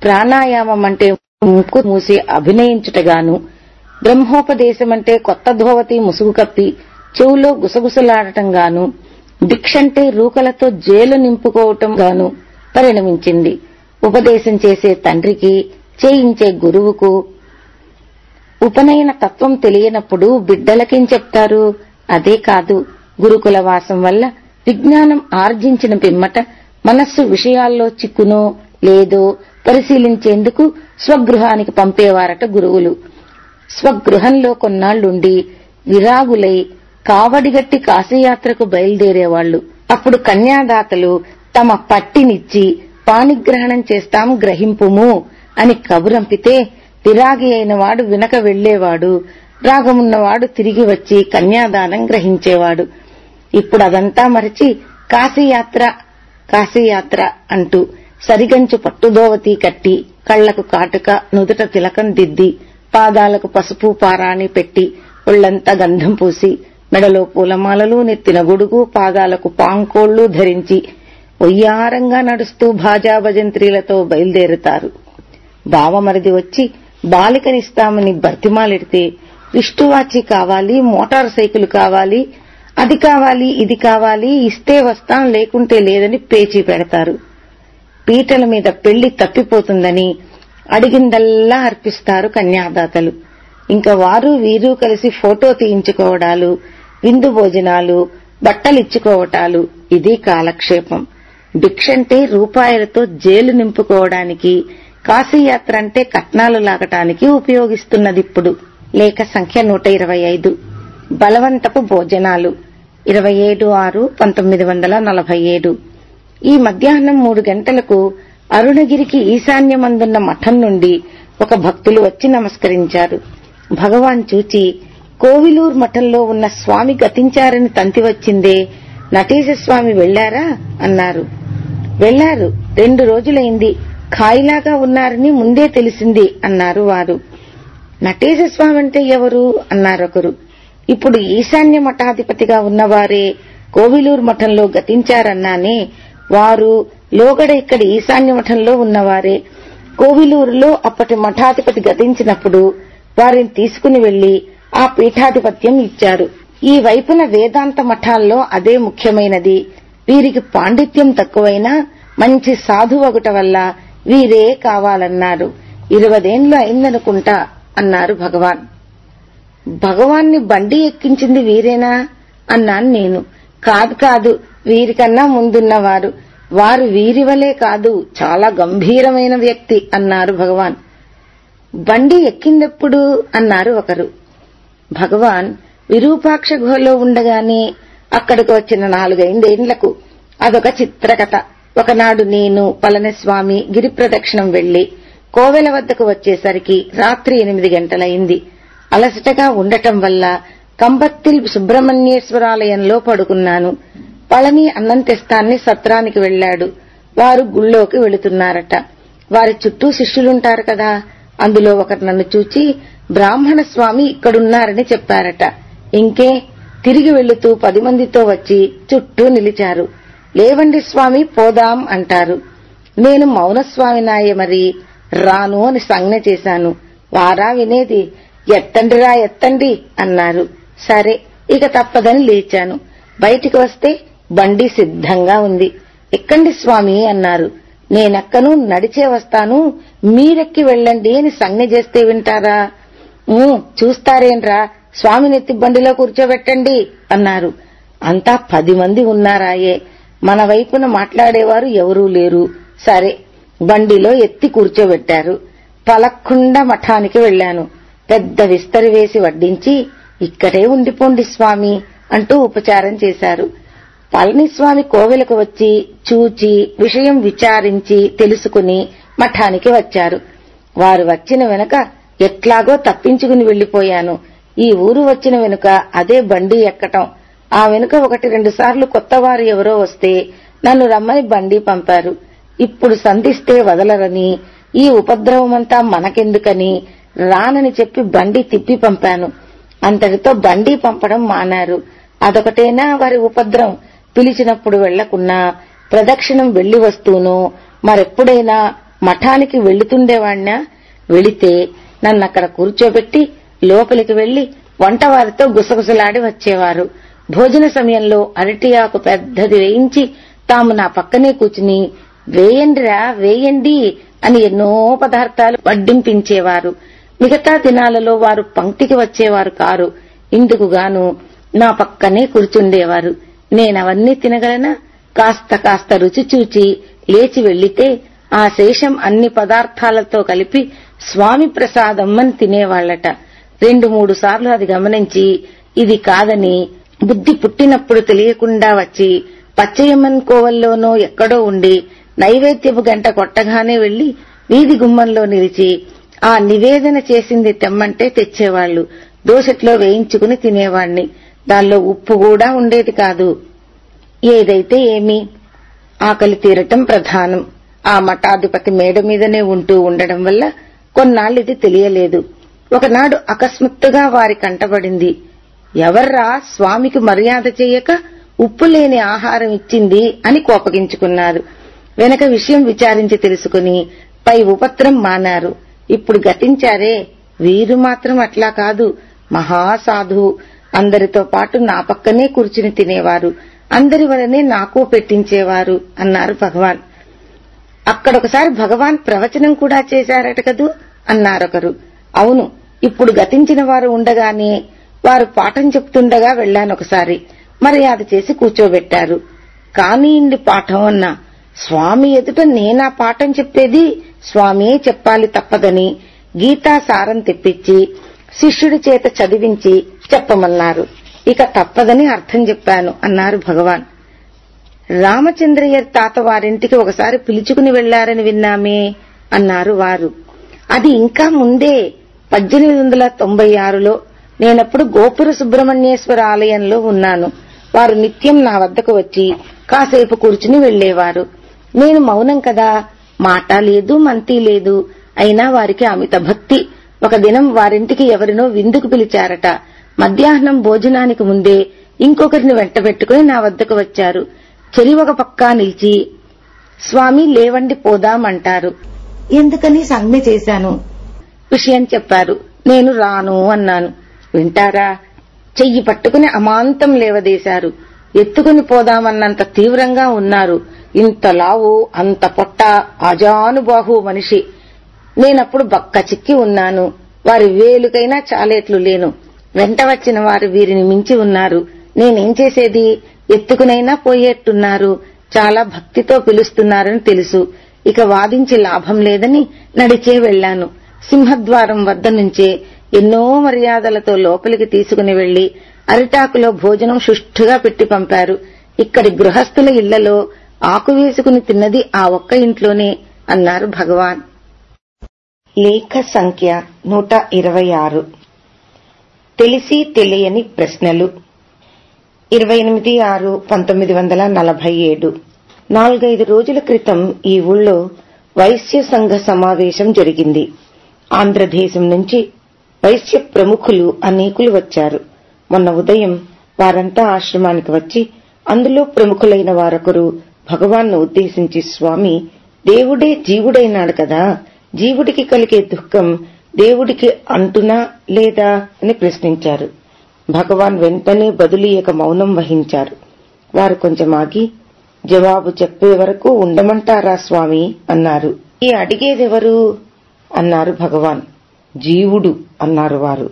ప్రాణాయామం అంటే ముక్కు మూసి అభినయించుటగాను బ్రహ్మోపదేశం అంటే కొత్త ధోవతి ముసుగు కప్పి చెవులో గుసగుసలాడటంగాను భిక్షంటే రూకలతో జేలు నింపుకోవటం గాను పరిణమించింది. ఉపదేశం చేసే తండ్రికి చేయించే గురువుకు ఉపనయన తత్వం తెలియనప్పుడు బిడ్డలకేం చెప్తారు? అదే కాదు. గురుకుల వాసం వల్ల విజ్ఞానం ఆర్జించిన పిమ్మట మనస్సు విషయాల్లో చిక్కునో లేదో పరిశీలించేందుకు స్వగృహానికి పంపేవారట గురువులు. స్వగృహంలో కొన్నాళ్ళుండి విరాగులై కావడిగట్టి కాశీయాత్రకు బయలుదేరేవాళ్ళు అప్పుడు కన్యాదాతలు తమ పట్టినిచ్చి పాణిగ్రహణం చేస్తాం గ్రహింపుము అని కబురంపితే తిరాగి అయినవాడు వెనక వినక వెళ్ళేవాడు రాగమున్నవాడు తిరిగి వచ్చి కన్యాదానం గ్రహించేవాడు. ఇప్పుడు అదంతా మరచి కాశీయాత్ర కాశీయాత్ర అంటూ సరిగంచు పట్టుదోవతి కట్టి కళ్ళకు కాటుక నుదుట తిలకం దిద్ది పాదాలకు పసుపు పారాణి పెట్టి ఒళ్ళంతా గంధం పూసి మెడలో పూలమాలలు నెత్తిన గొడుగు పాదాలకు పాంకోళ్ళు ధరించి ఒయ్యారంగా నడుస్తూ భాజా భజంత్రీలతో బయలుదేరుతారు. బావమరిది వచ్చి బాలికనిస్తామని బర్తిమాలెడితే విష్టువాచి కావాలి మోటార్ సైకిల్ కావాలి అది కావాలి ఇది కావాలి ఇస్తే వస్తాం లేకుంటే లేదని పేచీ పెడతారు. పీటల మీద పెళ్ళి తప్పిపోతుందని అడిగిందల్లా అర్పిస్తారు కన్యాదాతలు. ఇంకా వారు వీరు కలిసి ఫోటో తీయించుకోవడాలు విందు భోజనాలు బట్టలిచ్చుకోవటాలు ఇది కాలక్షేపం. భిక్షంటే రూపాయలతో జైలు నింపుకోవడానికి కాశీయాత్ర అంటే కట్నాలు లాగటానికి ఉపయోగిస్తున్నదిప్పుడు. లేఖ సంఖ్య నూట ఇరవై ఐదు బలవంతపు భోజనాలు. ఇరవై ఏడు ఆరు పంతొమ్మిది వందల నలభై ఏడు ఈ మధ్యాహ్నం మూడు గంటలకు అరుణగిరికి ఈశాన్యమందున్న మఠం నుండి ఒక భక్తులు వచ్చి నమస్కరించారు. భగవాన్ చూచి కోవిలూర్ మఠంలో ఉన్న స్వామి గతించారని తంతి వచ్చిందే నటేశస్వామి వెళ్ళారా అన్నారు. వెళ్ళారు రెండు రోజులైంది. ఖాయిలాగా ఉన్నారని ముందే తెలిసింది అన్నారు వారు. నటేశస్వామి అంటే ఎవరు అన్నారొకరు ఇప్పుడు ఈశాన్య మఠాధిపతిగా ఉన్నవారే కోవిలూరు మఠంలో గతించారన్నానే వారు లోగడ ఇక్కడ ఈశాన్య మఠంలో ఉన్నవారే. కోవిలూరులో అప్పటి మఠాధిపతి గతించినప్పుడు వారిని తీసుకుని వెళ్ళి ఆ పీఠాధిపత్యం ఇచ్చారు. ఈ వైపున వేదాంత మఠాల్లో అదే ముఖ్యమైనది. వీరికి పాండిత్యం తక్కువైనా మంచి సాధువగుట వల్ల వీరే కావాలన్నారు. ఇరవదేండ్లు అయిందనుకుంటా అన్నారు భగవాన్. భగవాన్ని బండి ఎక్కించింది వీరేనా? అన్నాను నేను. కాదు కాదు వీరికన్నా ముందున్నవారు. వారు వీరివలే కాదు చాలా గంభీరమైన వ్యక్తి అన్నారు భగవాన్. బండి ఎక్కిందెప్పుడు? అన్నారు ఒకరు. భగవాన్ విరూపాక్ష గుహలో ఉండగానే అక్కడికి వచ్చిన నాలుగైందేండ్లకు అదొక చిత్రకథ. ఒకనాడు నేను పళనిస్వామి గిరి ప్రదక్షిణం వెళ్ళి కోవెల వద్దకు వచ్చేసరికి రాత్రి ఎనిమిది గంటలైంది. అలసటగా ఉండటం వల్ల కంబత్తిల్ సుబ్రహ్మణ్యేశ్వరాలయంలో పడుకున్నాను. పళని అన్నం తెస్తాన్ని సత్రానికి వెళ్ళాడు వారు గుళ్ళోకి వెళుతున్నారట. వారి చుట్టూ శిష్యులుంటారు కదా అందులో ఒకరు నన్ను చూచి బ్రాహ్మణ స్వామి ఇక్కడున్నారని చెప్పారట. ఇంకే తిరిగి వెళుతూ పది మందితో వచ్చి చుట్టూ నిలిచారు. లేవండి స్వామి పోదాం అంటారు. నేను మౌనస్వామి నాయ మరి. రాను అని సంజ్ఞ చేశాను. వారా వినేది. ఎత్తండిరా ఎత్తండి అన్నారు. సరే ఇక తప్పదని లేచాను. బయటికి వస్తే బండి సిద్ధంగా ఉంది. ఎక్కండి స్వామి అన్నారు. నేనెక్కను నడిచే వస్తాను మీరెక్కి వెళ్ళండి అని సంజ్ఞ చేస్తే వింటారా? చూస్తారేంట్రా? స్వామినెత్తి బండిలో కూర్చోబెట్టండి అన్నారు. అంతా పది మంది ఉన్నారాయే. మన వైపున మాట్లాడేవారు ఎవరూ లేరు. సరే బండిలో ఎత్తి కూర్చోబెట్టారు. పలక్కుండ మఠానికి వెళ్ళాను పెద్ద విస్తరి వేసి వడ్డించి ఇక్కడే ఉండిపోండి స్వామి అంటూ ఉపచారం చేశారు. పళనిస్వామి కోవెలకు వచ్చి చూచి విషయం విచారించి తెలుసుకుని మఠానికి వచ్చారు. వారు వచ్చిన వెనుక ఎట్లాగో తప్పించుకుని వెళ్ళిపోయాను ఈ ఊరు వచ్చిన వెనుక అదే బండి ఎక్కటం. ఆ వెనుక ఒకటి రెండు సార్లు కొత్తవారు ఎవరో వస్తే నన్ను రమ్మని బండి పంపారు. ఇప్పుడు సంధిస్తే వదలరని ఈ ఉపద్రవమంతా మనకెందుకని రానని చెప్పి బండి తిప్పి పంపాను. అంతటితో బండి పంపడం మానారు. అదొకటేనా వారి ఉపద్రవం? పిలిచినప్పుడు వెళ్ళకున్నా ప్రదక్షిణం వెళ్ళి వస్తూనో మరెప్పుడైనా మఠానికి వెళ్తుండేవాణ్ణా? వెళితే నన్నక్కడ కూర్చోబెట్టి లోపలికి వెళ్ళి వంటవారితో గుసగుసలాడి వచ్చేవారు. భోజన సమయంలో అరటి ఆకు పెద్దది వేయించి తాము నా పక్కనే కూర్చుని వేయండిరా వేయండి అని ఎన్నో పదార్థాలు వడ్డింపించేవారు. మిగతా దినాలలో వారు పంక్తికి వచ్చేవారు కారు. ఇందుకుగాను నా పక్కనే కూర్చుండేవారు. నేనవన్నీ తినగలనా? కాస్త కాస్త రుచి చూచి లేచి వెళ్ళితే ఆ శేషం అన్ని పదార్థాలతో కలిపి స్వామి ప్రసాదం అని తినేవాళ్ళట రెండు మూడు సార్లు అది గమనించి ఇది కాదని బుద్ధి పుట్టినప్పుడు తెలియకుండా వచ్చి పచ్చయమ్మన్ కోవల్లోనో ఎక్కడో ఉండి నైవేద్యపు గంట కొట్టగానే వెళ్ళి వీధి గుమ్మంలో నిలిచి ఆ నివేదన చేసింది తెమ్మంటే తెచ్చేవాళ్ళు దోశట్లో వేయించుకుని తినేవాణ్ణి. దానిలో ఉప్పు కూడా ఉండేది కాదు. ఏదైతే ఏమి ఆకలి తీరటం ప్రధానం. ఆ మఠాధిపతి మేడ మీదనే ఉంటూ ఉండడం వల్ల కొన్నాళ్ళు ఇది తెలియలేదు. ఒకనాడు అకస్మాత్తుగా వారి కంటబడింది ఎవర్రా స్వామికి మర్యాద చెయ్యక ఉప్పు లేని ఆహారం ఇచ్చింది అని కోపగించుకున్నారు. వెనక విషయం విచారించి తెలుసుకుని పై ఉపత్రం మానారు. ఇప్పుడు గతించారే. వీరు మాత్రం అట్లా కాదు. మహాసాధువు. అందరితో పాటు నా పక్కనే కూర్చుని తినేవారు. అందరి వలనే నాకు పెట్టించేవారు అన్నారు భగవాన్. అక్కడొకసారి భగవాన్ ప్రవచనం కూడా చేశారట కదూ? అన్నారొకరు. అవును ఇప్పుడు గతించిన వారు ఉండగానే వారు పాఠం చెప్తుండగా వెళ్ళానొకసారి మర్యాద చేసి కూర్చోబెట్టారు. కానీయండి పాఠం అన్నా స్వామి ఎదుట నేనా పాఠం చెప్పేది? స్వామియే చెప్పాలి తప్పదని గీతా సారం తెప్పించి శిష్యుడి చేత చదివించి చెప్పమన్నారు. ఇక తప్పదని అర్థం చెప్పాను అన్నారు భగవాన్. రామచంద్రయ్య తాత వారింటికి ఒకసారి పిలుచుకుని వెళ్ళారని విన్నామే అన్నారు వారు. అది ఇంకా ముందే పద్దెనిమిది వందల తొంభై ఆరులో నేనప్పుడు గోపుర సుబ్రహ్మణ్యేశ్వర ఆలయంలో ఉన్నాను. వారు నిత్యం నా వద్దకు వచ్చి కాసేపు కూర్చుని వెళ్ళేవారు నేను మౌనం కదా మాట లేదు మంతి లేదు అయినా వారికి అమిత భక్తి. ఒక దినం వారింటికి ఎవరినో విందుకు పిలిచారట. మధ్యాహ్నం భోజనానికి ముందే ఇంకొకరిని వెంటబెట్టుకుని నా వద్దకు వచ్చారు. చెరి ఒక పక్కా నిలిచి స్వామి లేవండి పోదాం అంటారు ఎందుకని సంజ్ఞ చేశాను? విషయం చెప్పారు. నేను రాను అన్నాను. వింటారా? చెయ్యి పట్టుకుని అమాంతం లేవదీశారు. ఎత్తుకుని పోదామన్నంత తీవ్రంగా ఉన్నారు. ఇంత లావు అంత పొట్ట అజానుబాహు మనిషి. నేనప్పుడు బక్క చిక్కి ఉన్నాను. వారి వేలుకైనా చాలేట్లు లేను. వెంట వచ్చిన వారు వీరిని మించి ఉన్నారు. నేనేం చేసేది? ఎత్తుకునైనా పోయేట్టున్నారు. చాలా భక్తితో పిలుస్తున్నారని తెలుసు. ఇక వాదించి లాభం లేదని నడిచే వెళ్ళాను సింహద్వారం వద్ద నుంచే ఎన్నో మర్యాదలతో లోపలికి తీసుకుని వెళ్ళి అరిటాకులో భోజనం సుష్ఠుగా పెట్టి పంపారు. ఇక్కడి గృహస్థుల ఇళ్ళలో ఆకు వేసుకుని తిన్నది ఆ ఒక్క ఇంట్లోనే అన్నారు భగవాన్. లేఖ సంఖ్య నూట ఇరవై ఆరు. తెలిసి తెలియని ప్రశ్నలు. ఇరవై ఎనిమిది ఆరు పంతొమ్మిది వందల నలభై ఏడు. నాలుగైదు రోజుల క్రితం ఈ ఊళ్ళో వైశ్య సంఘ సమావేశం జరిగింది. ఆంధ్రదేశం నుంచి వైశ్య ప్రముఖులు అనేకులు వచ్చారు. మొన్న ఉదయం వారంతా ఆశ్రమానికి వచ్చి అందులో ప్రముఖులైన వారొకరు భగవాన్ను ఉద్దేశించి స్వామి దేవుడే జీవుడైనాడు కదా జీవుడికి కలిగే దుఃఖం దేవుడికి అంటునా లేదా అని ప్రశ్నించారు. భగవాన్ వెంటనే బదులీయక మౌనం వహించారు. వారు కొంచెం ఆగి జవాబు చెప్పే వరకు ఉండమంటారా స్వామి? అన్నారు. ఈ అడిగేదెవరు? అన్నారు భగవాన్. జీవుడు అన్నారు వారు.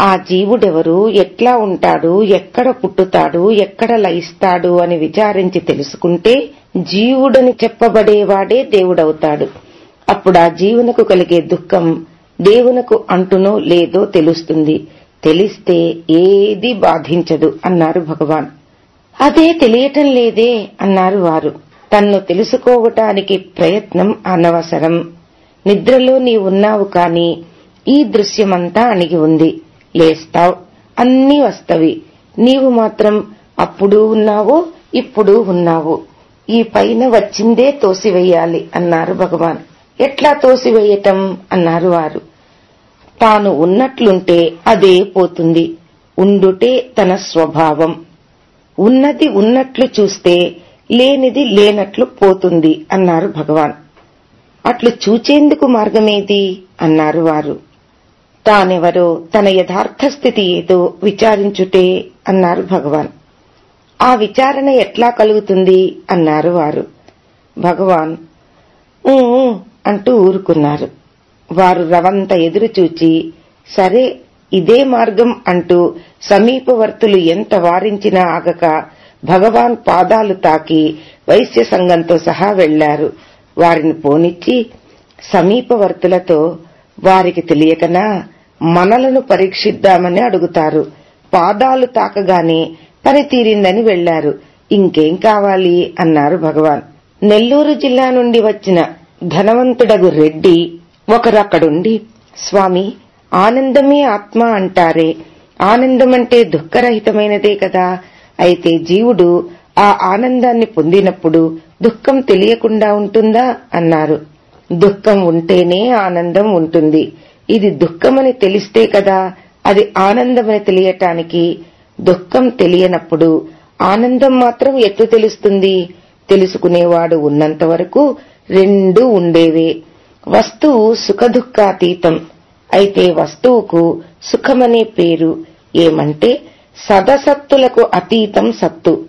ఆ జీవుడెవరు? ఎట్లా ఉంటాడు? ఎక్కడ పుట్టుతాడు? ఎక్కడ లయిస్తాడు? అని విచారించి తెలుసుకుంటే జీవుడని చెప్పబడేవాడే దేవుడవుతాడు. అప్పుడు ఆ జీవునకు కలిగే దుఃఖం దేవునకు అంటునో లేదో తెలుస్తుంది. తెలిస్తే ఏది బాధించదు అన్నారు భగవాన్. అదే తెలియటం లేదే అన్నారు వారు. తన్ను తెలుసుకోవటానికి ప్రయత్నం అనవసరం. నిద్రలో నీవున్నావు కాని ఈ దృశ్యమంతా అణిగి ఉంది. లేస్తావు. అన్నీ వస్తవి. నీవు మాత్రం అప్పుడు ఉన్నావు ఇప్పుడు ఉన్నావు. ఈ పైన వచ్చిందే తోసివేయాలి అన్నారు భగవాన్. ఎట్లా తోసివేయటం? అన్నారు వారు. తాను ఉన్నట్లుంటే అదే పోతుంది. ఉండుటే తన స్వభావం. ఉన్నది ఉన్నట్లు చూస్తే లేనిది లేనట్లు పోతుంది అన్నారు భగవాన్. అట్లు చూచేందుకు మార్గమేది? అన్నారు వారు. తానెవరో తన యథార్థ స్థితి ఏదో విచారించుటే అన్నారు భగవాన్. ఆ విచారణ ఎట్లా కలుగుతుంది? అన్నారు వారు. భగవాన్. ఊ" అంటూ ఊరుకున్నారు. వారు రవంత ఎదురుచూచి సరే ఇదే మార్గం అంటూ సమీపవర్తులు ఎంత వారించినా ఆగక భగవాన్ పాదాలు తాకి వైశ్య సంఘంతో సహా వెళ్ళారు వారిని పోనిచ్చి సమీపవర్తులతో వారికి తెలియకనా మనలను పరీక్షిద్దామని అడుగుతారు. పాదాలు తాకగానే పని తీరిందని వెళ్ళారు ఇంకేం కావాలి? అన్నారు భగవాన్. నెల్లూరు జిల్లా నుండి వచ్చిన ధనవంతుడగు రెడ్డి ఒకరక్కడుండి స్వామి ఆనందమే ఆత్మ అంటారే. ఆనందమంటే దుఃఖరహితమైనదే కదా. అయితే జీవుడు ఆ ఆనందాన్ని పొందినప్పుడు దుఃఖం తెలియకుండా ఉంటుందా? అన్నారు. దుఃఖం ఉంటేనే ఆనందం ఉంటుంది. ఇది దుఃఖమని తెలిస్తే కదా అది ఆనందమని తెలియటానికి. దుఃఖం తెలియనప్పుడు ఆనందం మాత్రం ఎట్లు తెలుస్తుంది? తెలుసుకునేవాడు ఉన్నంత వరకు రెండు ఉండేవే. వస్తువు సుఖదుఖాతీతం. అయితే వస్తువుకు సుఖమనే పేరు. ఏమంటే సదసత్తులకు అతీతం సత్తు.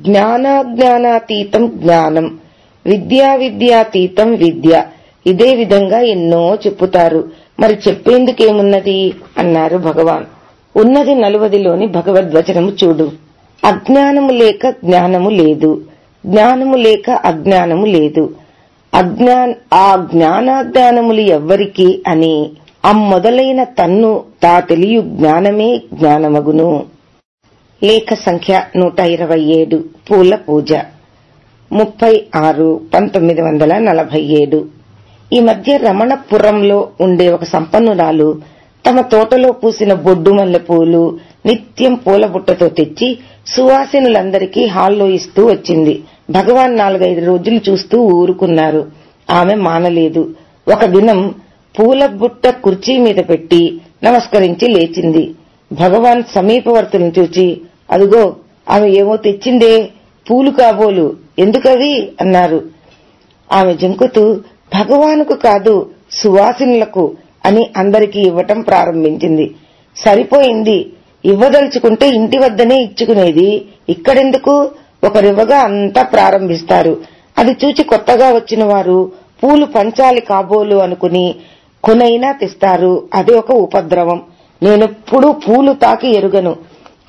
జ్ఞానాజ్ఞానాతీతం జ్ఞానం. విద్యా విద్యాతీతం విద్య. ఇదే విధంగా ఎన్నో చెప్పుతారు. మరి చెప్పేందుకేమున్నది? అన్నారు భగవాన్. ఉన్నది నలువదిలోని భగవద్వచనము చూడు. అజ్ఞానము లేక జ్ఞానము లేదు. జ్ఞానము లేక అజ్ఞానము లేదు. అజ్ఞాన్ ఆ జ్ఞానాజ్ఞానములు ఎవ్వరికి అని అమ్మొదలైన తన్ను తా తెలియు జ్ఞానమే జ్ఞానమగును. లేఖ సంఖ్య నూట ఇరవై ఏడు పూల పూజ. ముప్పై ఆరు పంతొమ్మిది వందల నలభై ఏడు. ఈ మధ్య రమణపురంలో ఉండే ఒక సంపన్నురాలు తమ తోటలో పూసిన బొడ్డు మల్లె పూలు నిత్యం పూల బుట్టతో తెచ్చి సువాసినులందరికీ హాల్లో ఇస్తూ వచ్చింది. భగవాన్ నాలుగైదు రోజులు చూస్తూ ఊరుకున్నారు. ఆమె మానలేదు. ఒక దినం పూల బుట్ట కుర్చీ మీద పెట్టి నమస్కరించి లేచింది. భగవాన్ సమీపవర్తులను చూచి అదుగో ఆమె ఏమో తెచ్చిందే పూలు కాబోలు ఎందుకవి? అన్నారు. ఆమె జంకుతూ భగవానుకు కాదు సువాసినులకు అని అందరికీ ఇవ్వటం ప్రారంభించింది. సరిపోయింది. ఇవ్వదలుచుకుంటే ఇంటి వద్దనే ఇచ్చుకునేది. ఇక్కడెందుకు? ఒకరివ్వగా అంతా ప్రారంభిస్తారు. అది చూచి కొత్తగా వచ్చిన వారు పూలు పంచాలి కాబోలు అనుకుని కొనైనా తెస్తారు. అది ఒక ఉపద్రవం. నేనెప్పుడూ పూలు తాకి ఎరుగను.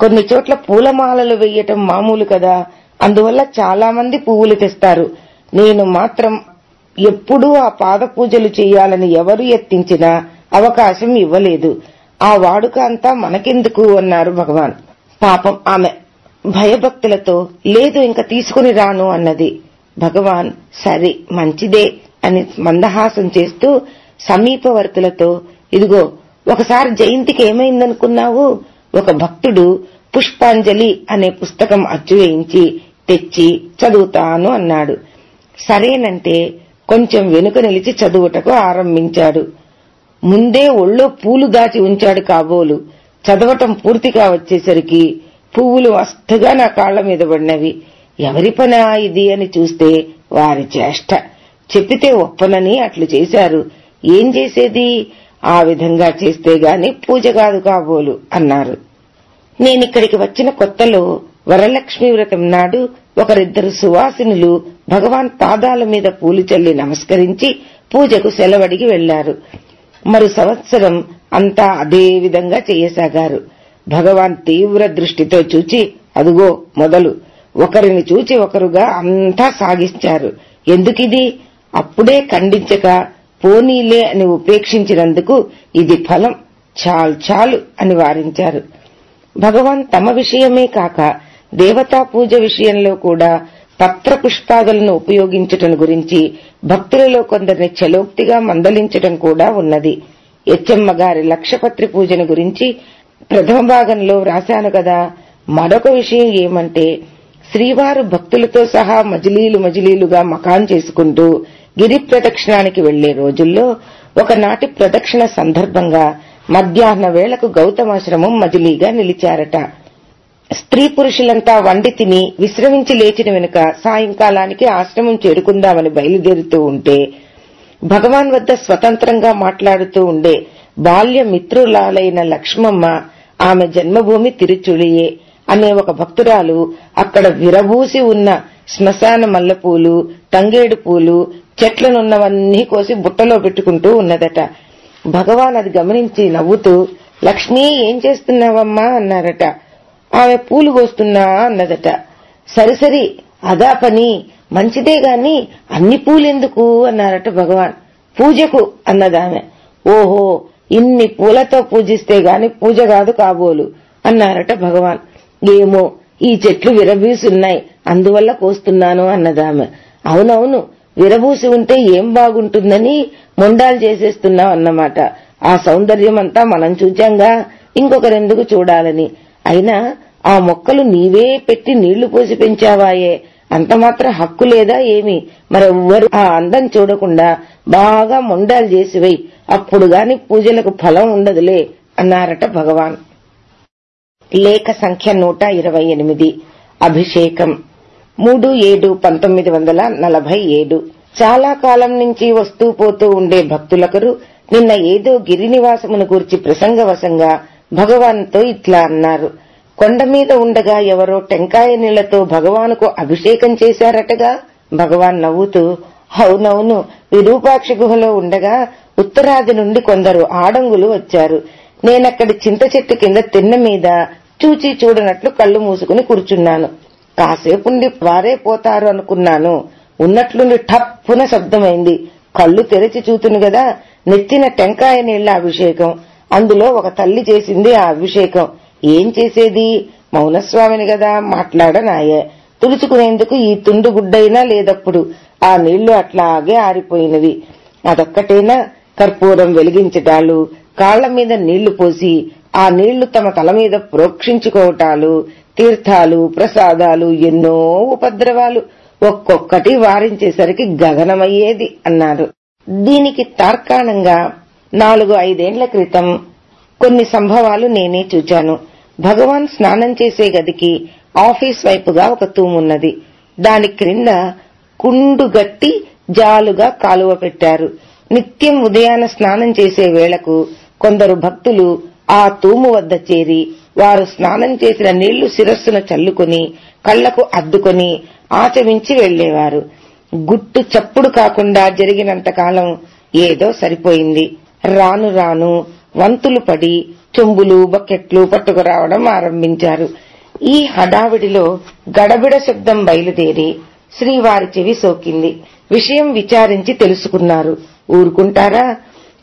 కొన్ని చోట్ల పూలమాలలు వెయ్యటం మామూలు కదా. అందువల్ల చాలా మంది పువ్వులు తెస్తారు. నేను మాత్రం ఎప్పుడూ ఆ పాద పూజలు చేయాలని ఎవరు ఎత్తించినా అవకాశం ఇవ్వలేదు. ఆ వాడుక అంతా మనకెందుకు? అన్నారు భగవాన్. పాపం ఆమె. భయభక్తులతో లేదు ఇంక తీసుకుని రాను అన్నది. భగవాన్ సరే మంచిదే అని మందహాసం చేస్తూ సమీపవర్తులతో ఇదిగో ఒకసారి జయంతికి ఏమైందనుకున్నావు? ఒక భక్తుడు పుష్పాంజలి అనే పుస్తకం అచ్చు వేయించి తెచ్చి చదువుతాను అన్నాడు. సరేనంటే కొంచెం వెనుక నిలిచి చదువుటకు ఆరంభించాడు. ముందే ఒళ్ళో పూలు దాచి ఉంచాడు కాబోలు. చదవటం పూర్తిగా వచ్చేసరికి పువ్వులు వస్తగా నా కాళ్ళ మీద పడినవి. ఎవరి పనా ఇది అని చూస్తే వారి చేష్ట. చెప్పితే ఒప్పనని అట్లు చేశారు. ఏం చేసేది? ఆ విధంగా చేస్తే గాని పూజ కాదు కాబోలు అన్నారు. నేనిక్కడికి వచ్చిన కొత్తలో వరలక్ష్మి వ్రతం నాడు ఒకరిద్దరు సువాసినులు భగవాన్ పాదాల మీద పూలు చల్లి నమస్కరించి పూజకు సెలవడిగి వెళ్ళారు మరు సంవత్సరం అంతా అదే విధంగా చేయసాగారు. భగవాన్ తీవ్ర దృష్టితో చూచి అదుగో మొదలు. ఒకరిని చూచి ఒకరుగా అంతా సాగిస్తారు. ఎందుకిది? అప్పుడే ఖండించక పోనీలే అని ఉపేక్షించినందుకు ఇది ఫలం. చాలు చాలు అని వారించారు. భగవాన్ తమ విషయమే కాక దేవతా పూజ విషయంలో కూడా పత్ర పుష్పాదులను ఉపయోగించటం గురించి భక్తులలో కొందరిని చలోక్తిగా మందలించటం కూడా ఉన్నది. ఎచ్చమ్మ గారి లక్షపత్రి పూజను గురించి ప్రథమ భాగంలో వ్రాశాను కదా. మరొక విషయం ఏమంటే శ్రీవారు భక్తులతో సహా మజిలీలు మజిలీలుగా మకాన్ చేసుకుంటూ గిరి ప్రదక్షిణానికి వెళ్ళే రోజుల్లో ఒకనాటి ప్రదక్షిణ సందర్భంగా మధ్యాహ్న వేళకు గౌతమాశ్రమం మజిలీగా నిలిచారట. స్త్రీ పురుషులంతా వండి తిని విశ్రమించి లేచిన వెనుక సాయంకాలానికి ఆశ్రమం చేరుకుందామని బయలుదేరుతూ ఉంటే భగవాన్ వద్ద స్వతంత్రంగా మాట్లాడుతూ ఉండే బాల్య మిత్రులాలైన లక్ష్మమ్మ ఆమె జన్మభూమి తిరుచుళియే అనే ఒక భక్తురాలు అక్కడ విరబూసి ఉన్న శ్మశాన మల్లెపూలు తంగేడు పూలు చెట్లనున్నవన్నీ కోసి బుట్టలో పెట్టుకుంటూ ఉన్నదట. భగవాన్ అది గమనించి నవ్వుతూ లక్ష్మీ ఏం చేస్తున్నావమ్మా? అన్నారట. ఆమె పూలు కోస్తున్నా అన్నదట. సరిసరి అదా పని. మంచిదే గాని అన్ని పూలెందుకు? అన్నారట భగవాన్. పూజకు అన్నదామె. ఓహో ఇన్ని పూలతో పూజిస్తే గాని పూజ కాదు కాబోలు అన్నారట భగవాన్. ఏమో ఈ చెట్లు విరబూసున్నాయి అందువల్ల కోస్తున్నాను అన్నదామె. అవునవును విరబూసి ఉంటే ఏం బాగుంటుందని మొండాలు చేసేస్తున్నాం అన్నమాట. ఆ సౌందర్యమంతా మనం చూచాంగా ఇంకొకరెందుకు చూడాలని. అయినా ఆ మొక్కలు నీవే పెట్టి నీళ్ళు పోసి పెంచావాయే. అంత మాత్రం హక్కు లేదా ఏమి? మరెవ్వరు ఆ అందం చూడకుండా బాగా మొండాలు చేసివై అప్పుడు గాని పూజలకు ఫలం ఉండదులే అన్నారట భగవాన్. లేఖ సంఖ్య నూట ఇరవై ఎనిమిది. అభిషేకం. మూడు ఏడు పంతొమ్మిది వందల నలభై ఏడు. చాలా కాలం నుంచి వస్తూ పోతూ ఉండే భక్తులకరు నిన్న ఏదో గిరినివాసమును గూర్చి ప్రసంగవశంగా భగవాన్తో ఇట్లా అన్నారు. కొండ మీద ఉండగా ఎవరో టెంకాయ నీళ్ళతో భగవానుకు అభిషేకం చేశారటగా భగవాన్ నవ్వుతూ అవునవును విరూపాక్ష గుహలో ఉండగా ఉత్తరాది నుండి కొందరు ఆడంగులు వచ్చారు. నేనక్కడి చింత చెట్టు కింద తిన్న మీద చూచి చూడనట్లు కళ్ళు మూసుకుని కూర్చున్నాను. కాసేపుండి వారే పోతారు అనుకున్నాను. ఉన్నట్లుండి ఠప్పున శబ్దమైంది. కళ్ళు తెరిచి చూతును గదా నెత్తిన టెంకాయ నీళ్ళ అభిషేకం. అందులో ఒక తల్లి చేసింది ఆ అభిషేకం. ఏం చేసేది? మౌనస్వామిని గదా మాట్లాడనాయే. తుడుచుకునేందుకు ఈ తుండు గుడ్డైనా లేదప్పుడు ఆ నీళ్ళు అట్లాగే ఆరిపోయినవి. అదొక్కటేనా? కర్పూరం వెలిగించటాలు కాళ్ళ మీద నీళ్ళు పోసి ఆ నీళ్ళు తమ తల మీద ప్రోక్షించుకోవటాలు తీర్థాలు ప్రసాదాలు ఎన్నో ఉపద్రవాలు. ఒక్కొక్కటి వారించేసరికి గగనమయ్యేది అన్నారు. దీనికి తార్కాణంగా నాలుగు ఐదేండ్ల క్రితం కొన్ని సంభవాలు నేనే చూచాను. భగవాన్ స్నానం చేసే గదికి ఆఫీస్ వైపుగా ఒక తూమున్నది దాని క్రింద కుండు గట్టి జాలుగా కాలువ పెట్టారు. నిత్యం ఉదయాన స్నానం చేసే వేళకు కొందరు భక్తులు ఆ తూము వద్ద చేరి వారు స్నానం చేసిన నీళ్ళు శిరస్సున చల్లుకొని కళ్ళకు అద్దుకొని ఆచమించి వెళ్ళేవారు గుట్టు చప్పుడు కాకుండా జరిగినంత కాలం ఏదో సరిపోయింది. రాను రాను వంతులు పడి చెంబులు బకెట్లు పట్టుకురావడం ఆరంభించారు. ఈ హడావిడిలో గడబిడ శబ్దం బయలుదేరి శ్రీవారి చెవి సోకింది. విషయం విచారించి తెలుసుకున్నారు. ఊరుకుంటారా?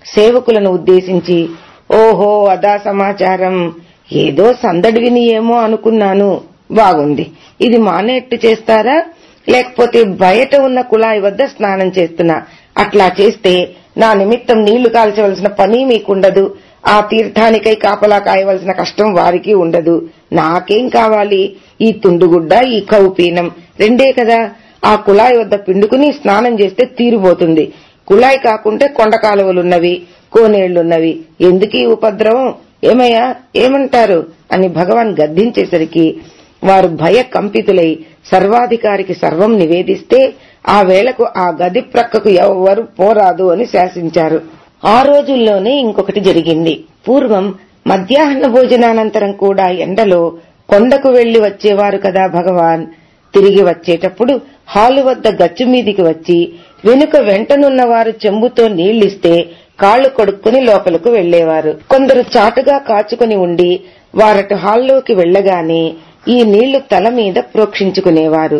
సేవకులను ఉద్దేశించి ఓహో అదా సమాచారం. ఏదో సందడి విని ఏమో అనుకున్నాను. బాగుంది. ఇది మానేట్టు చేస్తారా? లేకపోతే బయట ఉన్న కుళాయి వద్ద స్నానం చేస్తున్నా. అట్లా చేస్తే నా నిమిత్తం నీళ్ళు కాల్చవలసిన పని మీకుండదు. ఆ తీర్థానికై కాపలా కాయవలసిన కష్టం వారికి ఉండదు. నాకేం కావాలి? ఈ తుండుగుడ్డ ఈ కౌపీనం రెండే కదా. ఆ కుళాయి వద్ద పిండుకుని స్నానం చేస్తే తీరిపోతుంది. కుళాయి కాకుంటే కొండ కాలువలున్నవి కోనేళ్ళున్నవి. ఎందుకీ ఉపద్రవం? ఏమయ్యా? ఏమంటారు? అని భగవాన్ గద్దించేసరికి వారు భయ కంపితులై సర్వాధికారికి సర్వం నివేదిస్తే ఆ వేళకు ఆ గది ప్రక్కకు ఎవ్వరు పోరాదు అని శాసించారు. ఆ రోజుల్లోనే ఇంకొకటి జరిగింది. పూర్వం మధ్యాహ్న భోజనానంతరం కూడా ఎండలో కొండకు వెళ్ళి వచ్చేవారు కదా భగవాన్. తిరిగి వచ్చేటప్పుడు హాలు వద్ద గచ్చు మీదికి వచ్చి వెనుక వెంటనున్న వారు చెంబుతో నీళ్ళిస్తే కాళ్ళు కొడుక్కుని లోపలకు వెళ్ళేవారు కొందరు చాటుగా కాచుకుని ఉండి వారటు హాల్లోకి వెళ్ళగానే ఈ నీళ్ళు తల మీద ప్రోక్షించుకునేవారు.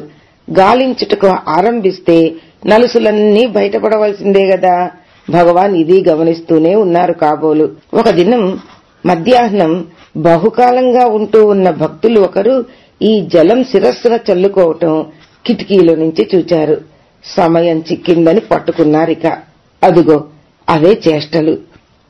గాలించుటకు ఆరంభిస్తే నలుసులన్నీ బయటపడవలసిందే గదా. భగవాన్ ఇది గమనిస్తూనే ఉన్నారు కాబోలు. ఒక దినం మధ్యాహ్నం బహుకాలంగా ఉంటూ ఉన్న భక్తులు ఒకరు ఈ జలం శిరస్సున చల్లుకోవటం కిటికీలో నుంచి చూచారు. సమయం చిక్కిందని పట్టుకున్నారిక. అదుగో అవే చేష్టలు.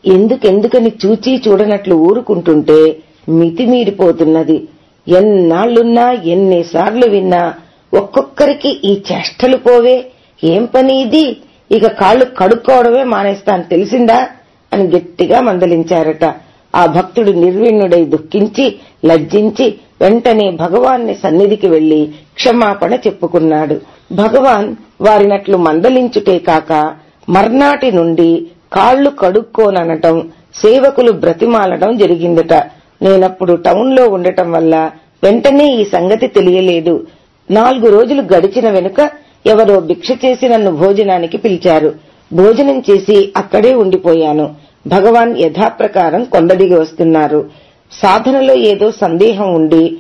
ఎందుకెందుకని చూచి చూడనట్లు ఊరుకుంటుంటే మితిమీరిపోతున్నది. ఎన్నాళ్ళున్నా ఎన్నిసార్లు విన్నా ఒక్కొక్కరికి ఈ చేష్టలు పోవే. ఏం పని ఇది? ఇక కాళ్ళు కడుక్కోవడమే మానేస్తాను. తెలిసిందా? అని గట్టిగా మందలించారట. ఆ భక్తుడు నిర్విణ్ణుడై దుఃఖించి లజ్జించి వెంటనే భగవాన్ని సన్నిధికి వెళ్ళి క్షమాపణ చెప్పుకున్నాడు. భగవాన్ వారినట్లు మందలించుటే కాక మర్నాటి నుండి కాళ్ళు కడుక్కోననటం సేవకులు బ్రతిమాలటం జరిగిందట. నేనప్పుడు టౌన్లో ఉండటం వల్ల వెంటనే ఈ సంగతి తెలియలేదు. నాలుగు రోజులు గడిచిన వెనుక ఎవరో భిక్ష చేసి నన్ను భోజనానికి పిలిచారు. భోజనం చేసి అక్కడే ఉండిపోయాను. భగవాన్ యథాప్రకారం కొండదిగి వస్తున్నారు. సాధనలో ఏదో సందేహం ఉండి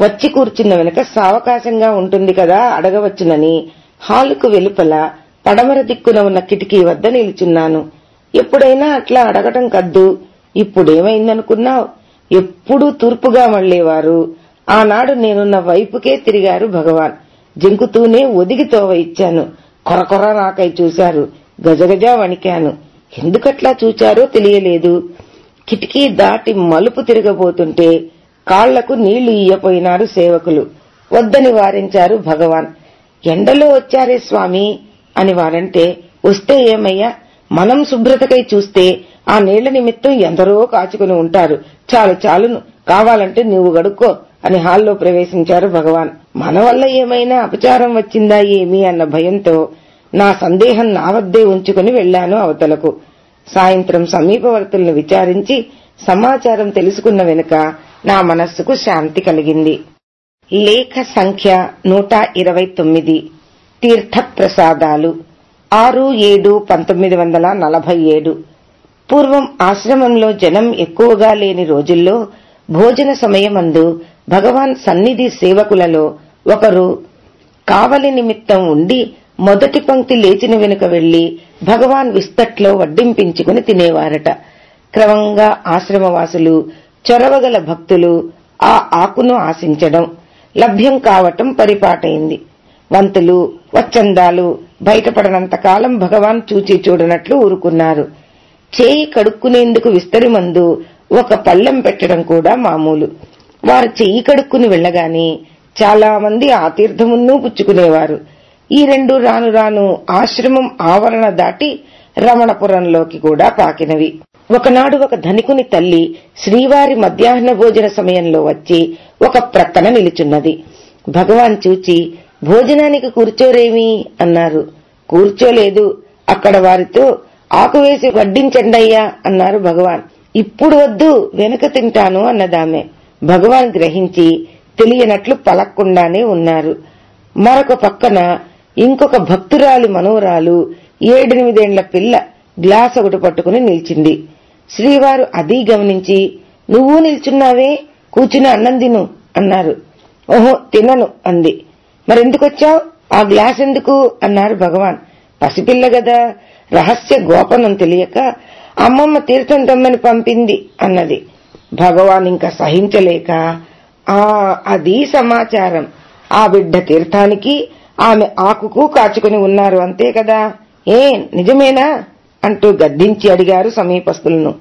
వచ్చి కూర్చున్న వెనుక సావకాశంగా ఉంటుంది కదా అడగవచ్చునని. హాలుకు వెలుపల పడమర దిక్కున ఉన్న కిటికీ వద్ద నిలుచున్నాను. ఎప్పుడైనా అట్లా అడగటం కద్దు. ఇప్పుడేమైందనుకున్నావు? ఎప్పుడూ తూర్పుగా మళ్ళేవారు ఆనాడు నేనున్న వైపుకే తిరిగారు భగవాన్. జంకుతూనే ఒదిగి తోవ ఇచ్చాను. కొరకొర నాకై చూశారు. గజగజ వణికాను. ఎందుకట్లా చూచారో తెలియలేదు. కిటికీ దాటి మలుపు తిరగబోతుంటే కాళ్ళకు నీళ్ళు ఇయ్యపోయినారు సేవకులు. వద్దని వారించారు భగవాన్. ఎండలో వచ్చారే స్వామి అని వారంటే వస్తే ఏమయ్యా? మనం శుభ్రతకై చూస్తే ఆ నీళ్ళ నిమిత్తం ఎందరో కాచుకుని ఉంటారు. చాలు చాలును. కావాలంటే నువ్వు గడుక్కో. అని హాల్లో ప్రవేశించారు భగవాన్. మన వల్ల ఏమైనా అపచారం వచ్చిందా ఏమి అన్న భయంతో నా సందేహం నా వద్దే ఉంచుకుని వెళ్ళాను అవతలకు. సాయంత్రం సమీపవర్తులను విచారించి సమాచారం తెలుసుకున్న వెనుక నా మనస్సుకు శాంతి కలిగింది. లేఖ సంఖ్య నూట ఇరవై తొమ్మిది. తీర్థప్రసాదాలు. ఆరు ఏడు పంతొమ్మిది వందల నలభై ఏడు. పూర్వం ఆశ్రమంలో జనం ఎక్కువగా లేని రోజుల్లో భోజన సమయమందు భగవాన్ సన్నిధి సేవకులలో ఒకరు కావలి నిమిత్తం ఉండి మొదటి పంక్తి లేచిన వెనుక వెళ్ళి భగవాన్ విస్తట్లో వడ్డింపించుకుని తినేవారట. క్రమంగా ఆశ్రమవాసులు చొరవగల భక్తులు ఆ ఆకును ఆశించడం లభ్యం కావటం పరిపాటైంది. వంతులు వచ్చందాలు బయటపడనంత కాలం భగవాన్ చూచి చూడనట్లు ఊరుకున్నారు. చేయి కడుక్కునేందుకు విస్తరి మందు ఒక పళ్ళెం పెట్టడం కూడా మామూలు. వారు చెయ్యి కడుక్కుని వెళ్ళగానే చాలా మంది ఆ తీర్థమును పుచ్చుకునేవారు. ఈ రెండు రాను రాను ఆశ్రమం ఆవరణ దాటి రమణపురంలోకి కూడా పాకినవి. ఒకనాడు ఒక ధనికుని తల్లి శ్రీవారి మధ్యాహ్న భోజన సమయంలో వచ్చి ఒక ప్రక్కన నిలుచున్నది. భగవాన్ చూచి భోజనానికి కూర్చోరేమి? అన్నారు. కూర్చోలేదు. అక్కడ వారితో ఆకువేసి వడ్డించండయ్యా అన్నారు భగవాన్. ఇప్పుడు వద్దు వెనుక తింటాను అన్నదామె. భగవాన్ గ్రహించి తెలియనట్లు పలక్కుండానే ఉన్నారు. మరొక పక్కన ఇంకొక భక్తురాలి మనోరాలు ఏడెనిమిదేండ్ల పిల్ల గ్లాస్ ఒకటి పట్టుకుని నిలిచింది. శ్రీవారు అది గమనించి నువ్వు నిల్చున్నావే? కూర్చుని అన్నం తిను అన్నారు. ఓహో తినను అంది. మరెందుకొచ్చావు? ఆ గ్లాస్ ఎందుకు అన్నారు భగవాన్. పసిపిల్ల గదా రహస్య గోపనం తెలియక అమ్మమ్మ తీర్థం తమ్మని పంపింది అన్నది. భగవాన్ ఇంకా సహించలేక ఆ అది సమాచారం. ఆ బిడ్డ తీర్థానికి ఆమె ఆకుకు కాచుకుని ఉన్నారు అంతే కదా? ఏ నిజమేనా? అంటూ గద్దించి అడిగారు సమీపస్తులను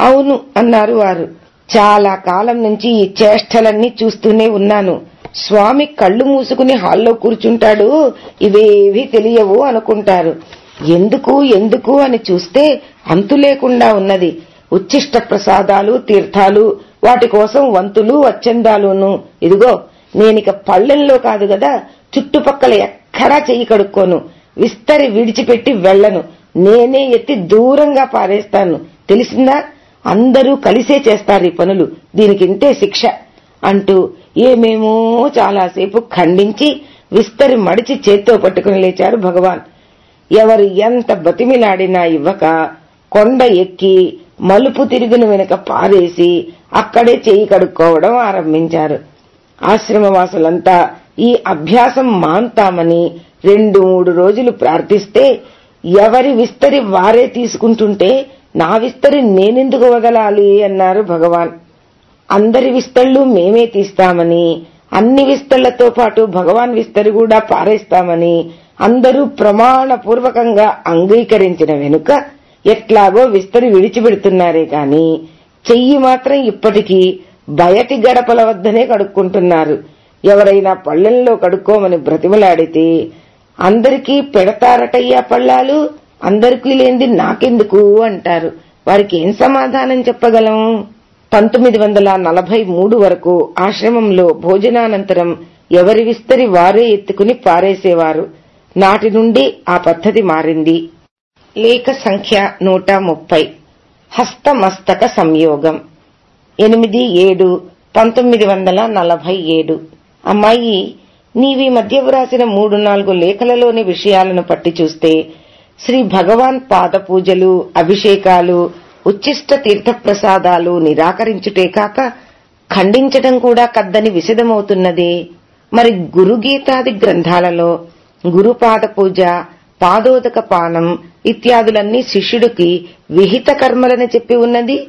అవును అన్నారు వారు. చాలా కాలం నుంచి ఈ చేష్టలన్నీ చూస్తూనే ఉన్నాను. స్వామి కళ్ళు మూసుకుని హాల్లో కూర్చుంటాడు ఇవేవి తెలియవు అనుకుంటారు. ఎందుకు ఎందుకు అని చూస్తే అంతు లేకుండా ఉన్నది. ఉచ్ఛిష్ట ప్రసాదాలు తీర్థాలు వాటి కోసం వంతులు వచ్చందాలును ఇదిగో నేనిక పళ్ళెంలో కాదు గదా చుట్టుపక్కల ఎక్కడా చెయ్యి కడుక్కోను. విస్తరి విడిచిపెట్టి వెళ్ళను నేనే ఎత్తి దూరంగా పారేస్తాను. తెలిసిందా? అందరూ కలిసే చేస్తారు ఈ పనులు. దీనికింతే శిక్ష. అంటూ ఏమేమో చాలాసేపు ఖండించి విస్తరి మడిచి చేత్తో పట్టుకుని లేచారు భగవాన్. ఎవరు ఎంత బతిమిలాడినా ఇవ్వక కొండ ఎక్కి మలుపు తిరిగిన వెనుక పారేసి అక్కడే చేయి కడుక్కోవడం ఆరంభించారు. ఆశ్రమవాసులంతా ఈ అభ్యాసం మాన్తామని రెండు మూడు రోజులు ప్రార్థిస్తే ఎవరి విస్తరి వారే తీసుకుంటుంటే నా విస్తరి నేనెందుకు వదలాలి అన్నారు భగవాన్. అందరి విస్తళ్ళు మేమే తీస్తామని అన్ని విస్తళ్ళతో పాటు భగవాన్ విస్తరి కూడా పారేస్తామని అందరూ ప్రమాణపూర్వకంగా అంగీకరించిన వెనుక ఎట్లాగో విస్తరి విడిచిపెడుతున్నారే కాని చెయ్యి మాత్రం ఇప్పటికీ బయటి గడపల వద్దనే కడుక్కుంటున్నారు. ఎవరైనా పళ్ళెంలో కడుక్కోమని బ్రతిమలాడితే అందరికీ పెడతారటయ్యా పళ్ళాలు అందరికీ లేనిది నాకెందుకు అంటారు. వారికి ఏం సమాధానం చెప్పగలం? పంతొమ్మిది వందల నలభై మూడు వరకు ఆశ్రమంలో భోజనానంతరం ఎవరి విస్తరి వారే ఎత్తుకుని పారేసేవారు. నాటి నుండి ఆ పద్ధతి మారింది. లేఖ సంఖ్య నూట ముప్పై. హస్తమస్తక సంయోగం. ఎనిమిది ఏడు పంతొమ్మిది వందల నలభై ఏడు. అమ్మాయి నీవి మధ్య వ్రాసిన మూడు నాలుగు లేఖలలోని విషయాలను పట్టి చూస్తే శ్రీ భగవాన్ పాద పూజలు అభిషేకాలు ఉచ్చిష్ట తీర్థప్రసాదాలు నిరాకరించుటే కాక ఖండించటం కూడా కద్దని విశదమవుతున్నదే. మరి గురుగీతాది గ్రంథాలలో గురుపాద పూజ పాదోదక పానం ఇత్యాదులన్నీ శిష్యుడికి విహిత కర్మలని చెప్పి ఉన్నది.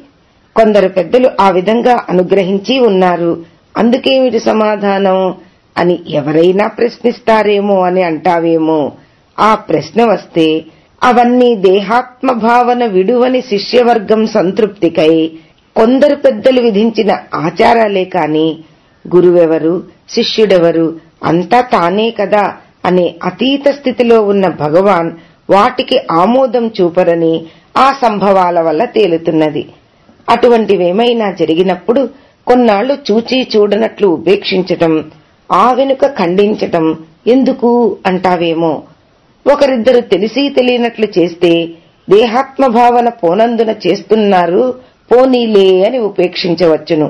కొందరు పెద్దలు ఆ విధంగా అనుగ్రహించి ఉన్నారు. అందుకేమిటి సమాధానం? అని ఎవరైనా ప్రశ్నిస్తారేమో అని అంటావేమో. ఆ ప్రశ్న వస్తే అవన్నీ దేహాత్మ భావన విడువని శిష్యవర్గం సంతృప్తికై కొందరు పెద్దలు విధించిన ఆచారాలే కాని గురువెవరు శిష్యుడెవరు అంతా తానే కదా అనే అతీత స్థితిలో ఉన్న భగవాన్ వాటికి ఆమోదం చూపరని ఆ సంభవాల వల్ల తేలుతున్నది. అటువంటివేమైనా జరిగినప్పుడు కొన్నాళ్ళు చూచి చూడనట్లు ఉపేక్షించటం ఆ వెనుక ఖండించటం ఎందుకు అంటావేమో. ఒకరిద్దరు తెలిసి తెలియనట్లు చేస్తే దేహాత్మభావన పోనందున చేస్తున్నారు పోనీలే అని ఉపేక్షించవచ్చును.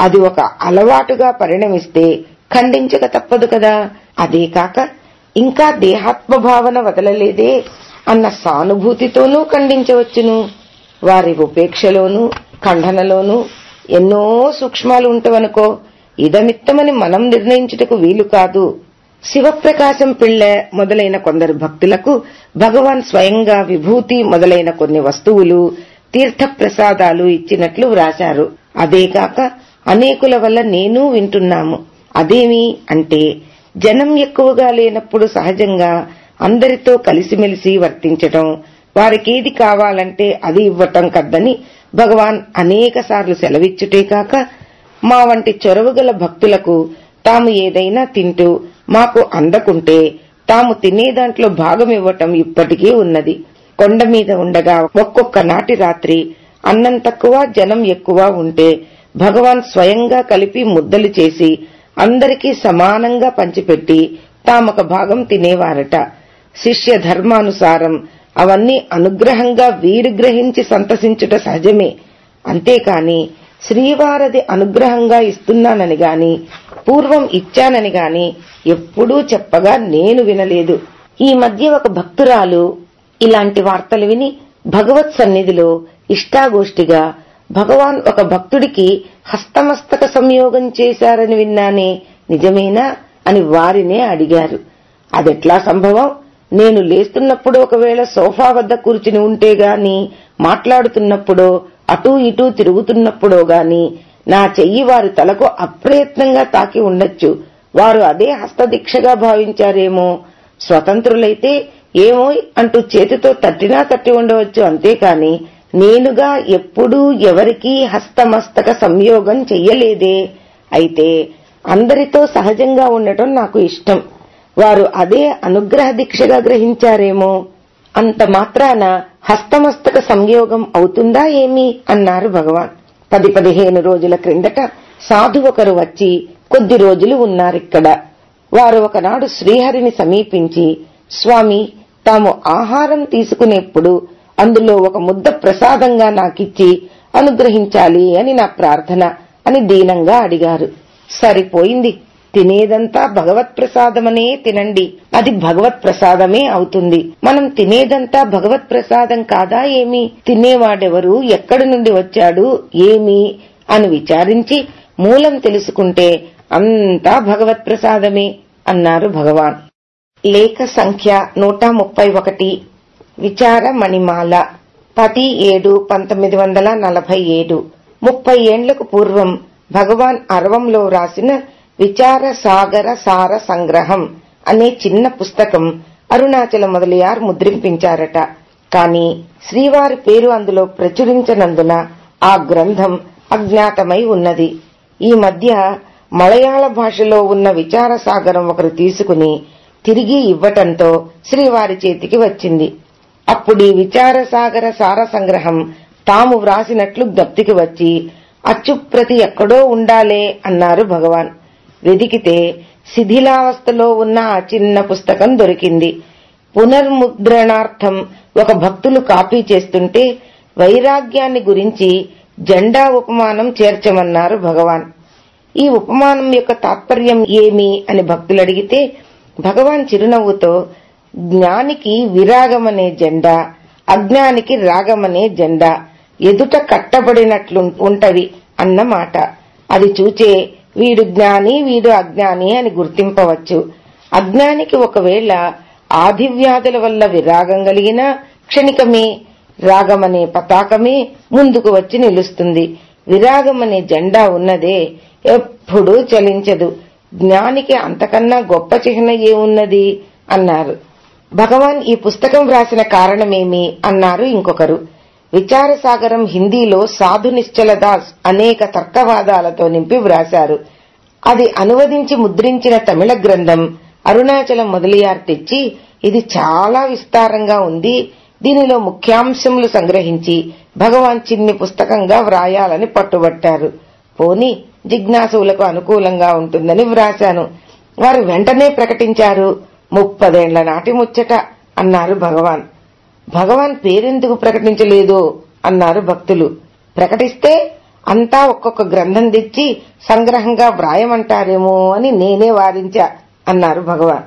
అది ఒక అలవాటుగా పరిణమిస్తే ఖండించక తప్పదు కదా. అదే కాక ఇంకా దేహాత్మ భావన వదలలేదే అన్న సానుభూతితోనూ ఖండించవచ్చును. వారి ఉపేక్షలోనూ ఖండనలోనూ ఎన్నో సూక్ష్మాలు ఉంటవనుకో ఇదమిత్తమని మనం నిర్ణయించుటకు వీలు కాదు. శివప్రకాశం పిళ్ళ మొదలైన కొందరు భక్తులకు భగవాన్ స్వయంగా విభూతి మొదలైన కొన్ని వస్తువులు తీర్థప్రసాదాలు ఇచ్చినట్లు వ్రాశారు. అదేగాక అనేకుల వల్ల నేను వింటున్నాము. అదేమి అంటే జనం ఎక్కువగా లేనప్పుడు సహజంగా అందరితో కలిసిమెలిసి వర్తించటం వారికేది కావాలంటే అది ఇవ్వటం కద్దని భగవాన్ అనేక సార్లు సెలవిచ్చుటే కాక మా వంటి చొరవగల భక్తులకు తాము ఏదైనా తింటూ మాకు అందకుంటే తాము తినే దాంట్లో భాగం ఇవ్వటం ఇప్పటికీ ఉన్నది. కొండ మీద ఉండగా ఒక్కొక్క నాటి రాత్రి అన్నం తక్కువ జనం ఎక్కువ ఉంటే భగవాన్ స్వయంగా కలిపి ముద్దలు చేసి అందరికీ సమానంగా పంచిపెట్టి తామొక భాగం తినేవారట. శిష్య ధర్మానుసారం అవన్నీ అనుగ్రహంగా వీరు గ్రహించి సంతసించుట సహజమే. అంతేకాని శ్రీవారది అనుగ్రహంగా ఇస్తున్నానని గాని పూర్వం ఇచ్చానని గాని ఎప్పుడూ చెప్పగా నేను వినలేదు. ఈ మధ్య ఒక భక్తురాలు ఇలాంటి వార్తలు విని భగవత్ సన్నిధిలో ఇష్టాగోష్ఠిగా భగవాన్ ఒక భక్తుడికి హస్తమస్తక సంయోగం చేశారని విన్నానే నిజమేనా అని వారినే అడిగారు. అదెట్లా సంభవం? నేను లేస్తున్నప్పుడు ఒకవేళ సోఫా వద్ద కూర్చుని ఉంటే గాని మాట్లాడుతున్నప్పుడో అటూ ఇటూ తిరుగుతున్నప్పుడో గాని నా చెయ్యి వారి తలకు అప్రయత్నంగా తాకి ఉండొచ్చు. వారు అదే హస్తదీక్షగా భావించారేమో. స్వతంత్రులైతే ఏమో అంటూ చేతితో తట్టినా తట్టి ఉండవచ్చు అంతేకాని నేనుగా ఎప్పుడూ ఎవరికీ హస్తమస్తక సంయోగం చెయ్యలేదే. అయితే అందరితో సహజంగా ఉండటం నాకు ఇష్టం. వారు అదే అనుగ్రహ దీక్షగా గ్రహించారేమో. అంత మాత్రాన హస్తమస్తక సంయోగం అవుతుందా ఏమి? అన్నారు భగవాన్. పది పదిహేను రోజుల క్రిందట సాధు ఒకరు వచ్చి కొద్ది రోజులు ఉన్నారిక్కడ. వారు ఒకనాడు శ్రీహరిని సమీపించి స్వామి తాము ఆహారం తీసుకునేప్పుడు అందులో ఒక ముద్ద ప్రసాదంగా నాకిచ్చి అనుగ్రహించాలి అని నా ప్రార్థన అని దీనంగా అడిగారు. సరిపోయింది. తినేదంతా భగవత్ ప్రసాదమనే తినండి. అది భగవత్ ప్రసాదమే అవుతుంది. మనం తినేదంతా భగవత్ ప్రసాదం కాదా ఏమి? తినేవాడెవరు? ఎక్కడి నుండి వచ్చాడు? ఏమి? అని విచారించి మూలం తెలుసుకుంటే అంతా భగవత్ ప్రసాదమే అన్నారు భగవాన్. లేఖ సంఖ్య నూట ముప్పై ఒకటి. విచార మణిమాల పది ఏడు పంతొమ్మిది వందల నలభై ఏడు. ముప్పై ఏండ్లకు పూర్వం భగవాన్ అరవంలో రాసిన విచార సాగర సార సంగ్రహం అనే చిన్న పుస్తకం అరుణాచల మొదలయార్ ముద్రింపించారట. కాని శ్రీవారి పేరు అందులో ప్రచురించనందున ఆ గ్రంథం అజ్ఞాతమై ఉన్నది. ఈ మధ్య మలయాళ భాషలో ఉన్న విచారసాగరం ఒకరు తీసుకుని తిరిగి ఇవ్వటంతో శ్రీవారి చేతికి వచ్చింది. అప్పుడీ విచార సాగర సార సంగ్రహం తాము వ్రాసినట్లు జ్ఞప్తికి వచ్చి అచ్చుప్రతి ఎక్కడో ఉండాలే అన్నారు భగవాన్. వెదికితే శిథిలావస్థలో ఉన్న ఆ చిన్న పుస్తకం దొరికింది. పునర్ముద్రణార్థం ఒక భక్తులు కాపీ చేస్తుంటే వైరాగ్యాన్ని గురించి జెండా ఉపమానం చేర్చమన్నారు భగవాన్. ఈ ఉపమానం యొక్క తాత్పర్యం ఏమి అని భక్తులు అడిగితే భగవాన్ చిరునవ్వుతో జ్ఞానికి విరాగమనే జెండా అజ్ఞానికి రాగమనే జెండా ఎదుట కట్టబడినట్లు ఉంటవి అన్నమాట అది చూచే వీడు జ్ఞాని వీడు అజ్ఞాని అని గుర్తింపవచ్చు. అజ్ఞానికి ఒకవేళ ఆదివ్యాధుల వల్ల విరాగం కలిగిన క్షణికమే రాగమనే పతాకమే ముందుకు వచ్చి నిలుస్తుంది. విరాగమనే జెండా ఉన్నదే ఎప్పుడూ చలించదు. జ్ఞానికి అంతకన్నా గొప్ప చిహ్న ఏమున్నది అన్నారు. భగవాన్ ఈ పుస్తకం వ్రాసిన కారణమేమి అన్నారు ఇంకొకరు. విచారసాగరం హిందీలో సాధు నిశ్చలదాస్ అనేక తర్కవాదాలతో నింపి వ్రాశారు. అది అనువదించి ముద్రించిన తమిళ గ్రంథం అరుణాచలం మొదలియార్ తెచ్చి ఇది చాలా విస్తారంగా ఉంది. దీనిలో ముఖ్యాంశములు సంగ్రహించి భగవాన్ చిన్ని పుస్తకంగా వ్రాయాలని పట్టుబట్టారు. పోని జిజ్ఞాసువులకు అనుకూలంగా ఉంటుందని వ్రాశాను. వారు వెంటనే ప్రకటించారు. ముప్పదేండ్ల నాటి ముచ్చట అన్నారు భగవాన్. భగవాన్ పేరెందుకు ప్రకటించలేదు? అన్నారు భక్తులు. ప్రకటిస్తే అంతా ఒక్కొక్క గ్రంథం తెచ్చి సంగ్రహంగా వ్రాయమంటారేమో అని నేనే వాదించా అన్నారు భగవాన్.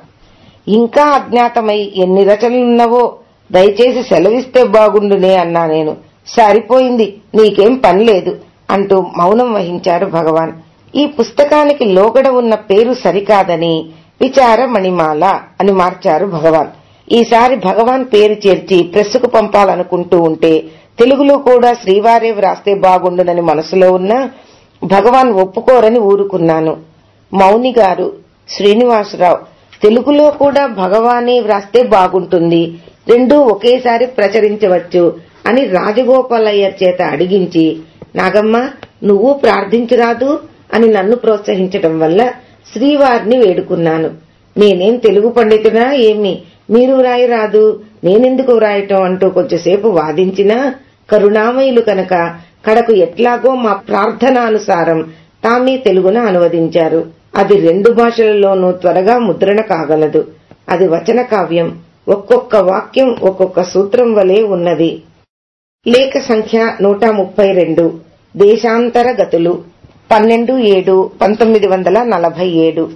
ఇంకా అజ్ఞాతమై ఎన్ని రచనలున్నవో దయచేసి సెలవిస్తే బాగుండునే అన్నా నేను. సరిపోయింది నీకేం పని లేదు అంటూ మౌనం వహించారు భగవాన్. ఈ పుస్తకానికి లోగడ ఉన్న పేరు సరికాదని విచార మణిమాల అని మార్చారు భగవాన్. ఈసారి భగవాన్ పేరు చేర్చి ప్రెస్సుకు పంపాలనుకుంటూ ఉంటే తెలుగులో కూడా శ్రీవారే వ్రాస్తే బాగుండునని మనసులో ఉన్నా భగవాన్ ఒప్పుకోరని ఊరుకున్నాను. మౌని గారు శ్రీనివాసరావు తెలుగులో కూడా భగవానే వ్రాస్తే బాగుంటుంది రెండూ ఒకేసారి ప్రచురించవచ్చు అని రాజగోపాలయ్యర్ చేత అడిగించి నాగమ్మ నువ్వు ప్రార్థించరాదు అని నన్ను ప్రోత్సహించటం వల్ల శ్రీవారిని వేడుకున్నాను. నేనేం తెలుగు పండితునా ఏమి? మీరు వ్రాయరాదు నేనెందుకు వ్రాయటం అంటూ కొంచెంసేపు వాదించినా కరుణామయులు కనుక కడకు ఎట్లాగో మా ప్రార్థనానుసారం తామే తెలుగున అనువదించారు. అది రెండు భాషలలోనూ త్వరగా ముద్రణ కాగలదు. అది వచన కావ్యం. ఒక్కొక్క వాక్యం ఒక్కొక్క సూత్రం వలె ఉన్నది. లేఖ సంఖ్య నూట ముప్పై రెండు. దేశాంతర గతులు పన్నెండు ఏడు పంతొమ్మిది వందల నలభై ఏడు.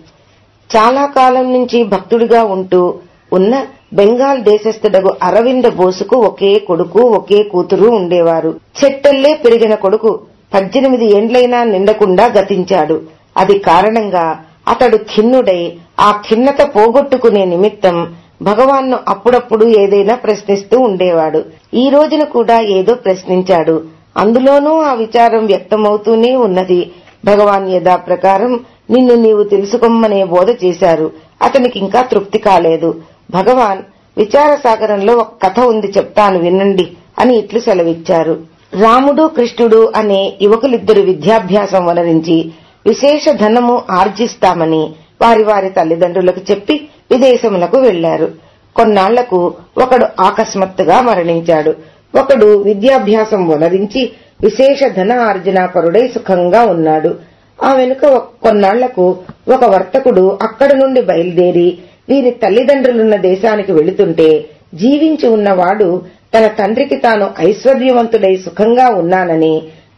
చాలా కాలం నుంచి భక్తుడిగా ఉంటూ ఉన్న బెంగాల్ దేశస్థుడగు అరవింద బోసుకు ఒకే కొడుకు ఒకే కూతురు ఉండేవారు. చెట్టెల్లే పెరిగిన కొడుకు పద్దెనిమిది ఏండ్లైనా నిండకుండా గతించాడు. అది కారణంగా అతడు ఖిన్నుడై ఆ ఖిన్నత పోగొట్టుకునే నిమిత్తం భగవాన్ను అప్పుడప్పుడు ఏదైనా ప్రశ్నిస్తూ ఉండేవాడు. ఈ రోజున కూడా ఏదో ప్రశ్నించాడు. అందులోనూ ఆ విచారం వ్యక్తమవుతూనే ఉన్నది. భగవాన్ యథా ప్రకారం నిన్ను నీవు తెలుసుకోమనే బోధ చేశారు. అతనికి ఇంకా తృప్తి కాలేదు. భగవాన్ విచారసాగరంలో ఒక కథ ఉంది చెప్తాను వినండి అని ఇట్లు సెలవిచ్చారు. రాముడు కృష్ణుడు అనే యువకులిద్దరు విద్యాభ్యాసం వనరించి విశేష ధనము ఆర్జిస్తామని వారి వారి తల్లిదండ్రులకు చెప్పి విదేశములకు వెళ్ళారు కొన్నాళ్ళకు ఒకడు ఆకస్మాత్తుగా మరణించాడు. ఒకడు విద్యాభ్యాసం వనరించి విశేష ధన ఆర్జనాపరుడై సుఖంగా ఉన్నాడు. ఆ వెనుక కొన్నాళ్ళకు ఒక వర్తకుడు అక్కడి నుండి బయలుదేరి వీరి తల్లిదండ్రులున్న దేశానికి వెళుతుంటే జీవించి ఉన్నవాడు తన తండ్రికి తాను ఐశ్వర్యవంతుడై సుఖంగా ఉన్నానని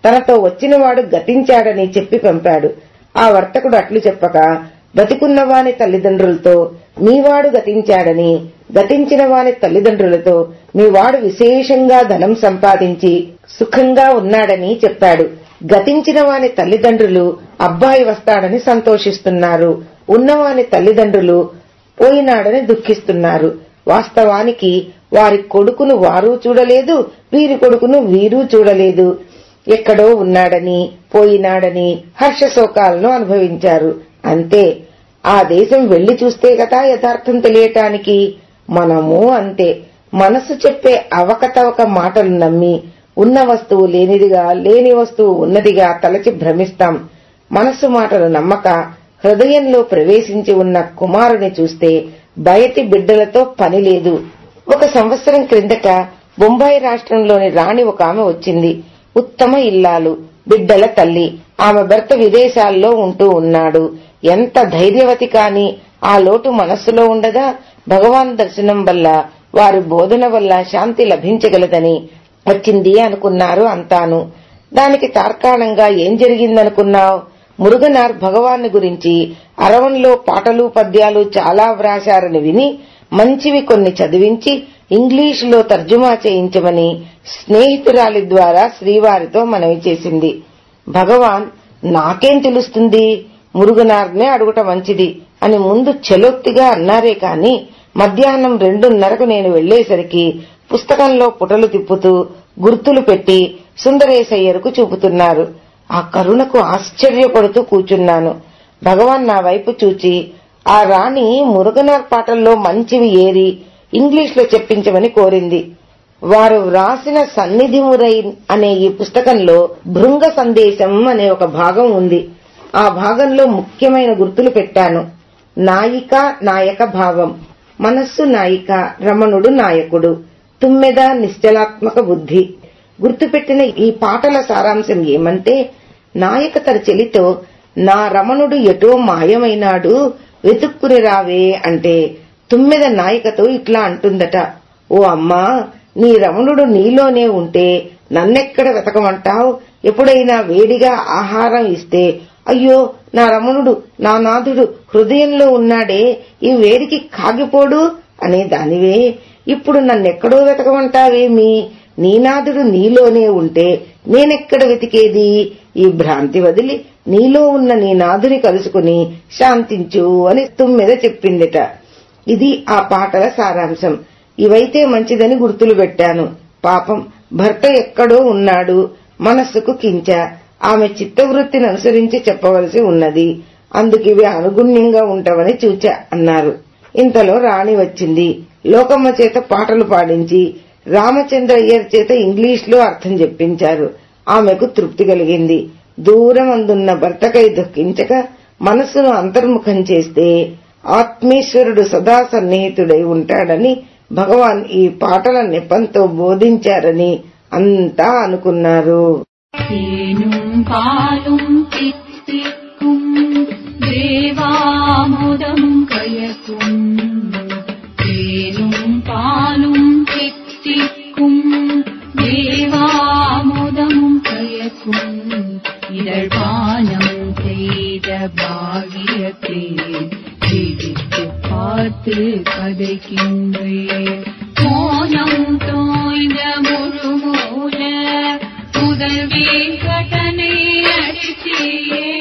తనతో వచ్చినవాడు గతించాడని చెప్పి పంపాడు. ఆ వర్తకుడు అట్లు చెప్పగా బతికున్న బతికున్నవాని తల్లిదండ్రులతో మీవాడు గతించాడని గతించిన వాని తల్లిదండ్రులతో మీవాడు విశేషంగా ధనం సంపాదించి సుఖంగా ఉన్నాడని చెప్పాడు. గతించిన వాని తల్లిదండ్రులు అబ్బాయి వస్తాడని సంతోషిస్తున్నారు. ఉన్నవాని తల్లిదండ్రులు పోయినాడని దుఃఖిస్తున్నారు. వాస్తవానికి వారి కొడుకును వారు చూడలేదు వీరి కొడుకును వీరు చూడలేదు. ఎక్కడో ఉన్నాడని పోయినాడని హర్షశోకాలను అనుభవించారు. అంతే. ఆ దేశం వెళ్ళి చూస్తే కదా యథార్థం తెలియటానికి. మనము అంతే. మనసు చెప్పే అవకతవక మాటలు నమ్మి ఉన్న వస్తువు లేనిదిగా లేని వస్తువు ఉన్నదిగా తలచి భ్రమిస్తాం. మనస్సు మాటలు నమ్మక హృదయంలో ప్రవేశించి ఉన్న కుమారుని చూస్తే బయటి బిడ్డలతో పని లేదు. ఒక సంవత్సరం క్రిందట బొంబాయి రాష్ట్రంలోని రాణి ఒక ఆమె వచ్చింది. ఉత్తమ ఇల్లాలు బిడ్డల తల్లి. ఆమె భర్త విదేశాల్లో ఉంటూ ఉన్నాడు. ఎంత ధైర్యవతి కాని ఆ లోటు మనస్సులో ఉండగా భగవాన్ దర్శనం వల్ల వారి బోధన వల్ల శాంతి లభించగలదని వచ్చింది అనుకున్నారు అంతాను. దానికి తార్కాణంగా ఏం జరిగిందనుకున్నావు? మురుగనార్ భగవాన్ గురించి అరవంలో పాటలు పద్యాలు చాలా వ్రాశారని విని మంచివి కొన్ని చదివించి ఇంగ్లీషులో తర్జుమా చేయించమని స్నేహితురాలి ద్వారా శ్రీవారితో మనవి చేసింది. భగవాన్ నాకేం తెలుస్తుంది? మురుగునార్నే అడుగుట మంచిది అని ముందు చెలొత్తిగా అన్నారే కాని మధ్యాహ్నం రెండున్నరకు నేను వెళ్ళేసరికి పుస్తకంలో పుటలు తిప్పుతూ గుర్తులు పెట్టి సుందరేశయ్యరుకు చూపుతున్నారు. ఆ కరుణకు ఆశ్చర్యపడుతూ కూచున్నాను. భగవాన్ నా వైపు చూచి ఆ రాణి మురుగనార్ పాటల్లో మంచివి ఏరి ఇంగ్లీష్లో చెప్పించమని కోరింది. వారు వ్రాసిన సన్నిధి మురై అనే ఈ పుస్తకంలో భృంగ సందేశం అనే ఒక భాగం ఉంది. ఆ భాగంలో ముఖ్యమైన గుర్తులు పెట్టాను. నాయిక నాయక భావం. మనస్సు నాయిక రమణుడు నాయకుడు. తుమ్మెద నిశ్చలాత్మక బుద్ధి. గుర్తుపెట్టిన ఈ పాటల సారాంశం ఏమంటే నాయక తన చెలితో నా రమణుడు ఎటో మాయమైనాడు వెతుక్కుని రావే అంటే తుమ్మెద నాయకతో ఇట్లా అంటుందట. ఓ అమ్మా నీ రమణుడు నీలోనే ఉంటే నన్నెక్కడ వెతకమంటావు? ఎప్పుడైనా వేడిగా ఆహారం ఇస్తే అయ్యో నా రమణుడు నా నాథుడు హృదయంలో ఉన్నాడే ఈ వేడికి కాగిపోడు అనే దానివే ఇప్పుడు నన్నెక్కడో వెతకమంటావేమి నీనాథుడు నీలోనే ఉంటే నేనెక్కడ వెతికేది? ఈ భ్రాంతి వదిలి నీలో ఉన్న నీ నాథుని కలుసుకుని శాంతించు అని తుమ్మెద చెప్పిందిట. ఇది ఆ పాటల సారాంశం. ఇవైతే మంచిదని గుర్తులు పెట్టాను. పాపం భర్త ఎక్కడో ఉన్నాడు మనస్సుకు కించ. ఆమె చిత్తవృత్తిని అనుసరించి చెప్పవలసి ఉన్నది. అందుకివి అనుగుణ్యంగా ఉంటామని చూచా అన్నారు. ఇంతలో రాణి వచ్చింది. లోకమ్మ చేత పాటలు పాడించి రామచంద్ర అయ్యర్ చేత ఇంగ్లీష్లో అర్థం చెప్పించారు. ఆమెకు తృప్తి కలిగింది. దూరం అందున్న భర్తకై దుఃఖించక మనస్సును అంతర్ముఖం చేస్తే ఆత్మీశ్వరుడు సదా సన్నిహితుడై ఉంటాడని భగవాన్ ఈ పాటల నెపంతో బోధించారని అంతా అనుకున్నారు. தேனும் பாலும் தித்திக்கும் தேவாமுதம் கயக்கும். தேனும் பாலும் தித்திக்கும் தேவாமுதம் கயக்கும். இதழ் பானம் செய்த பாகியத்தே ஜீவித்து பார்த்து கதைக்கின்றேன். மோனம் தோய்ந்த முழுமோ उदरवे घटने अरिचे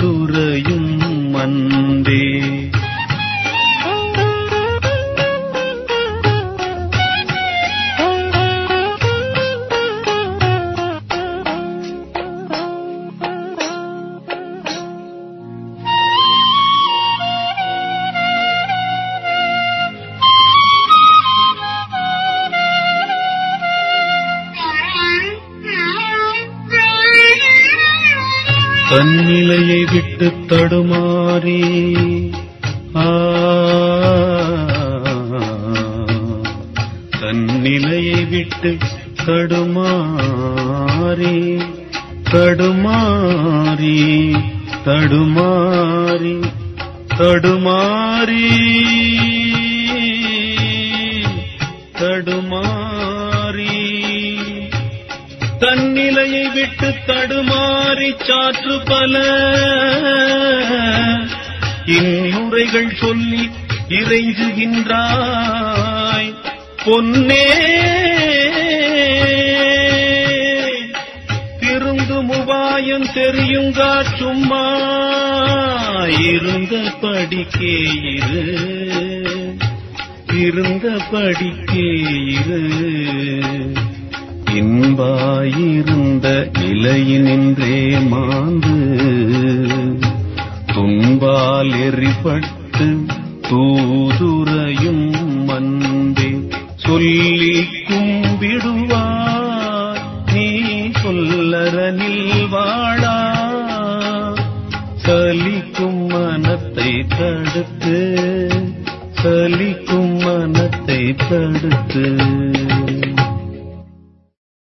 ुरय वन्दे ತಡು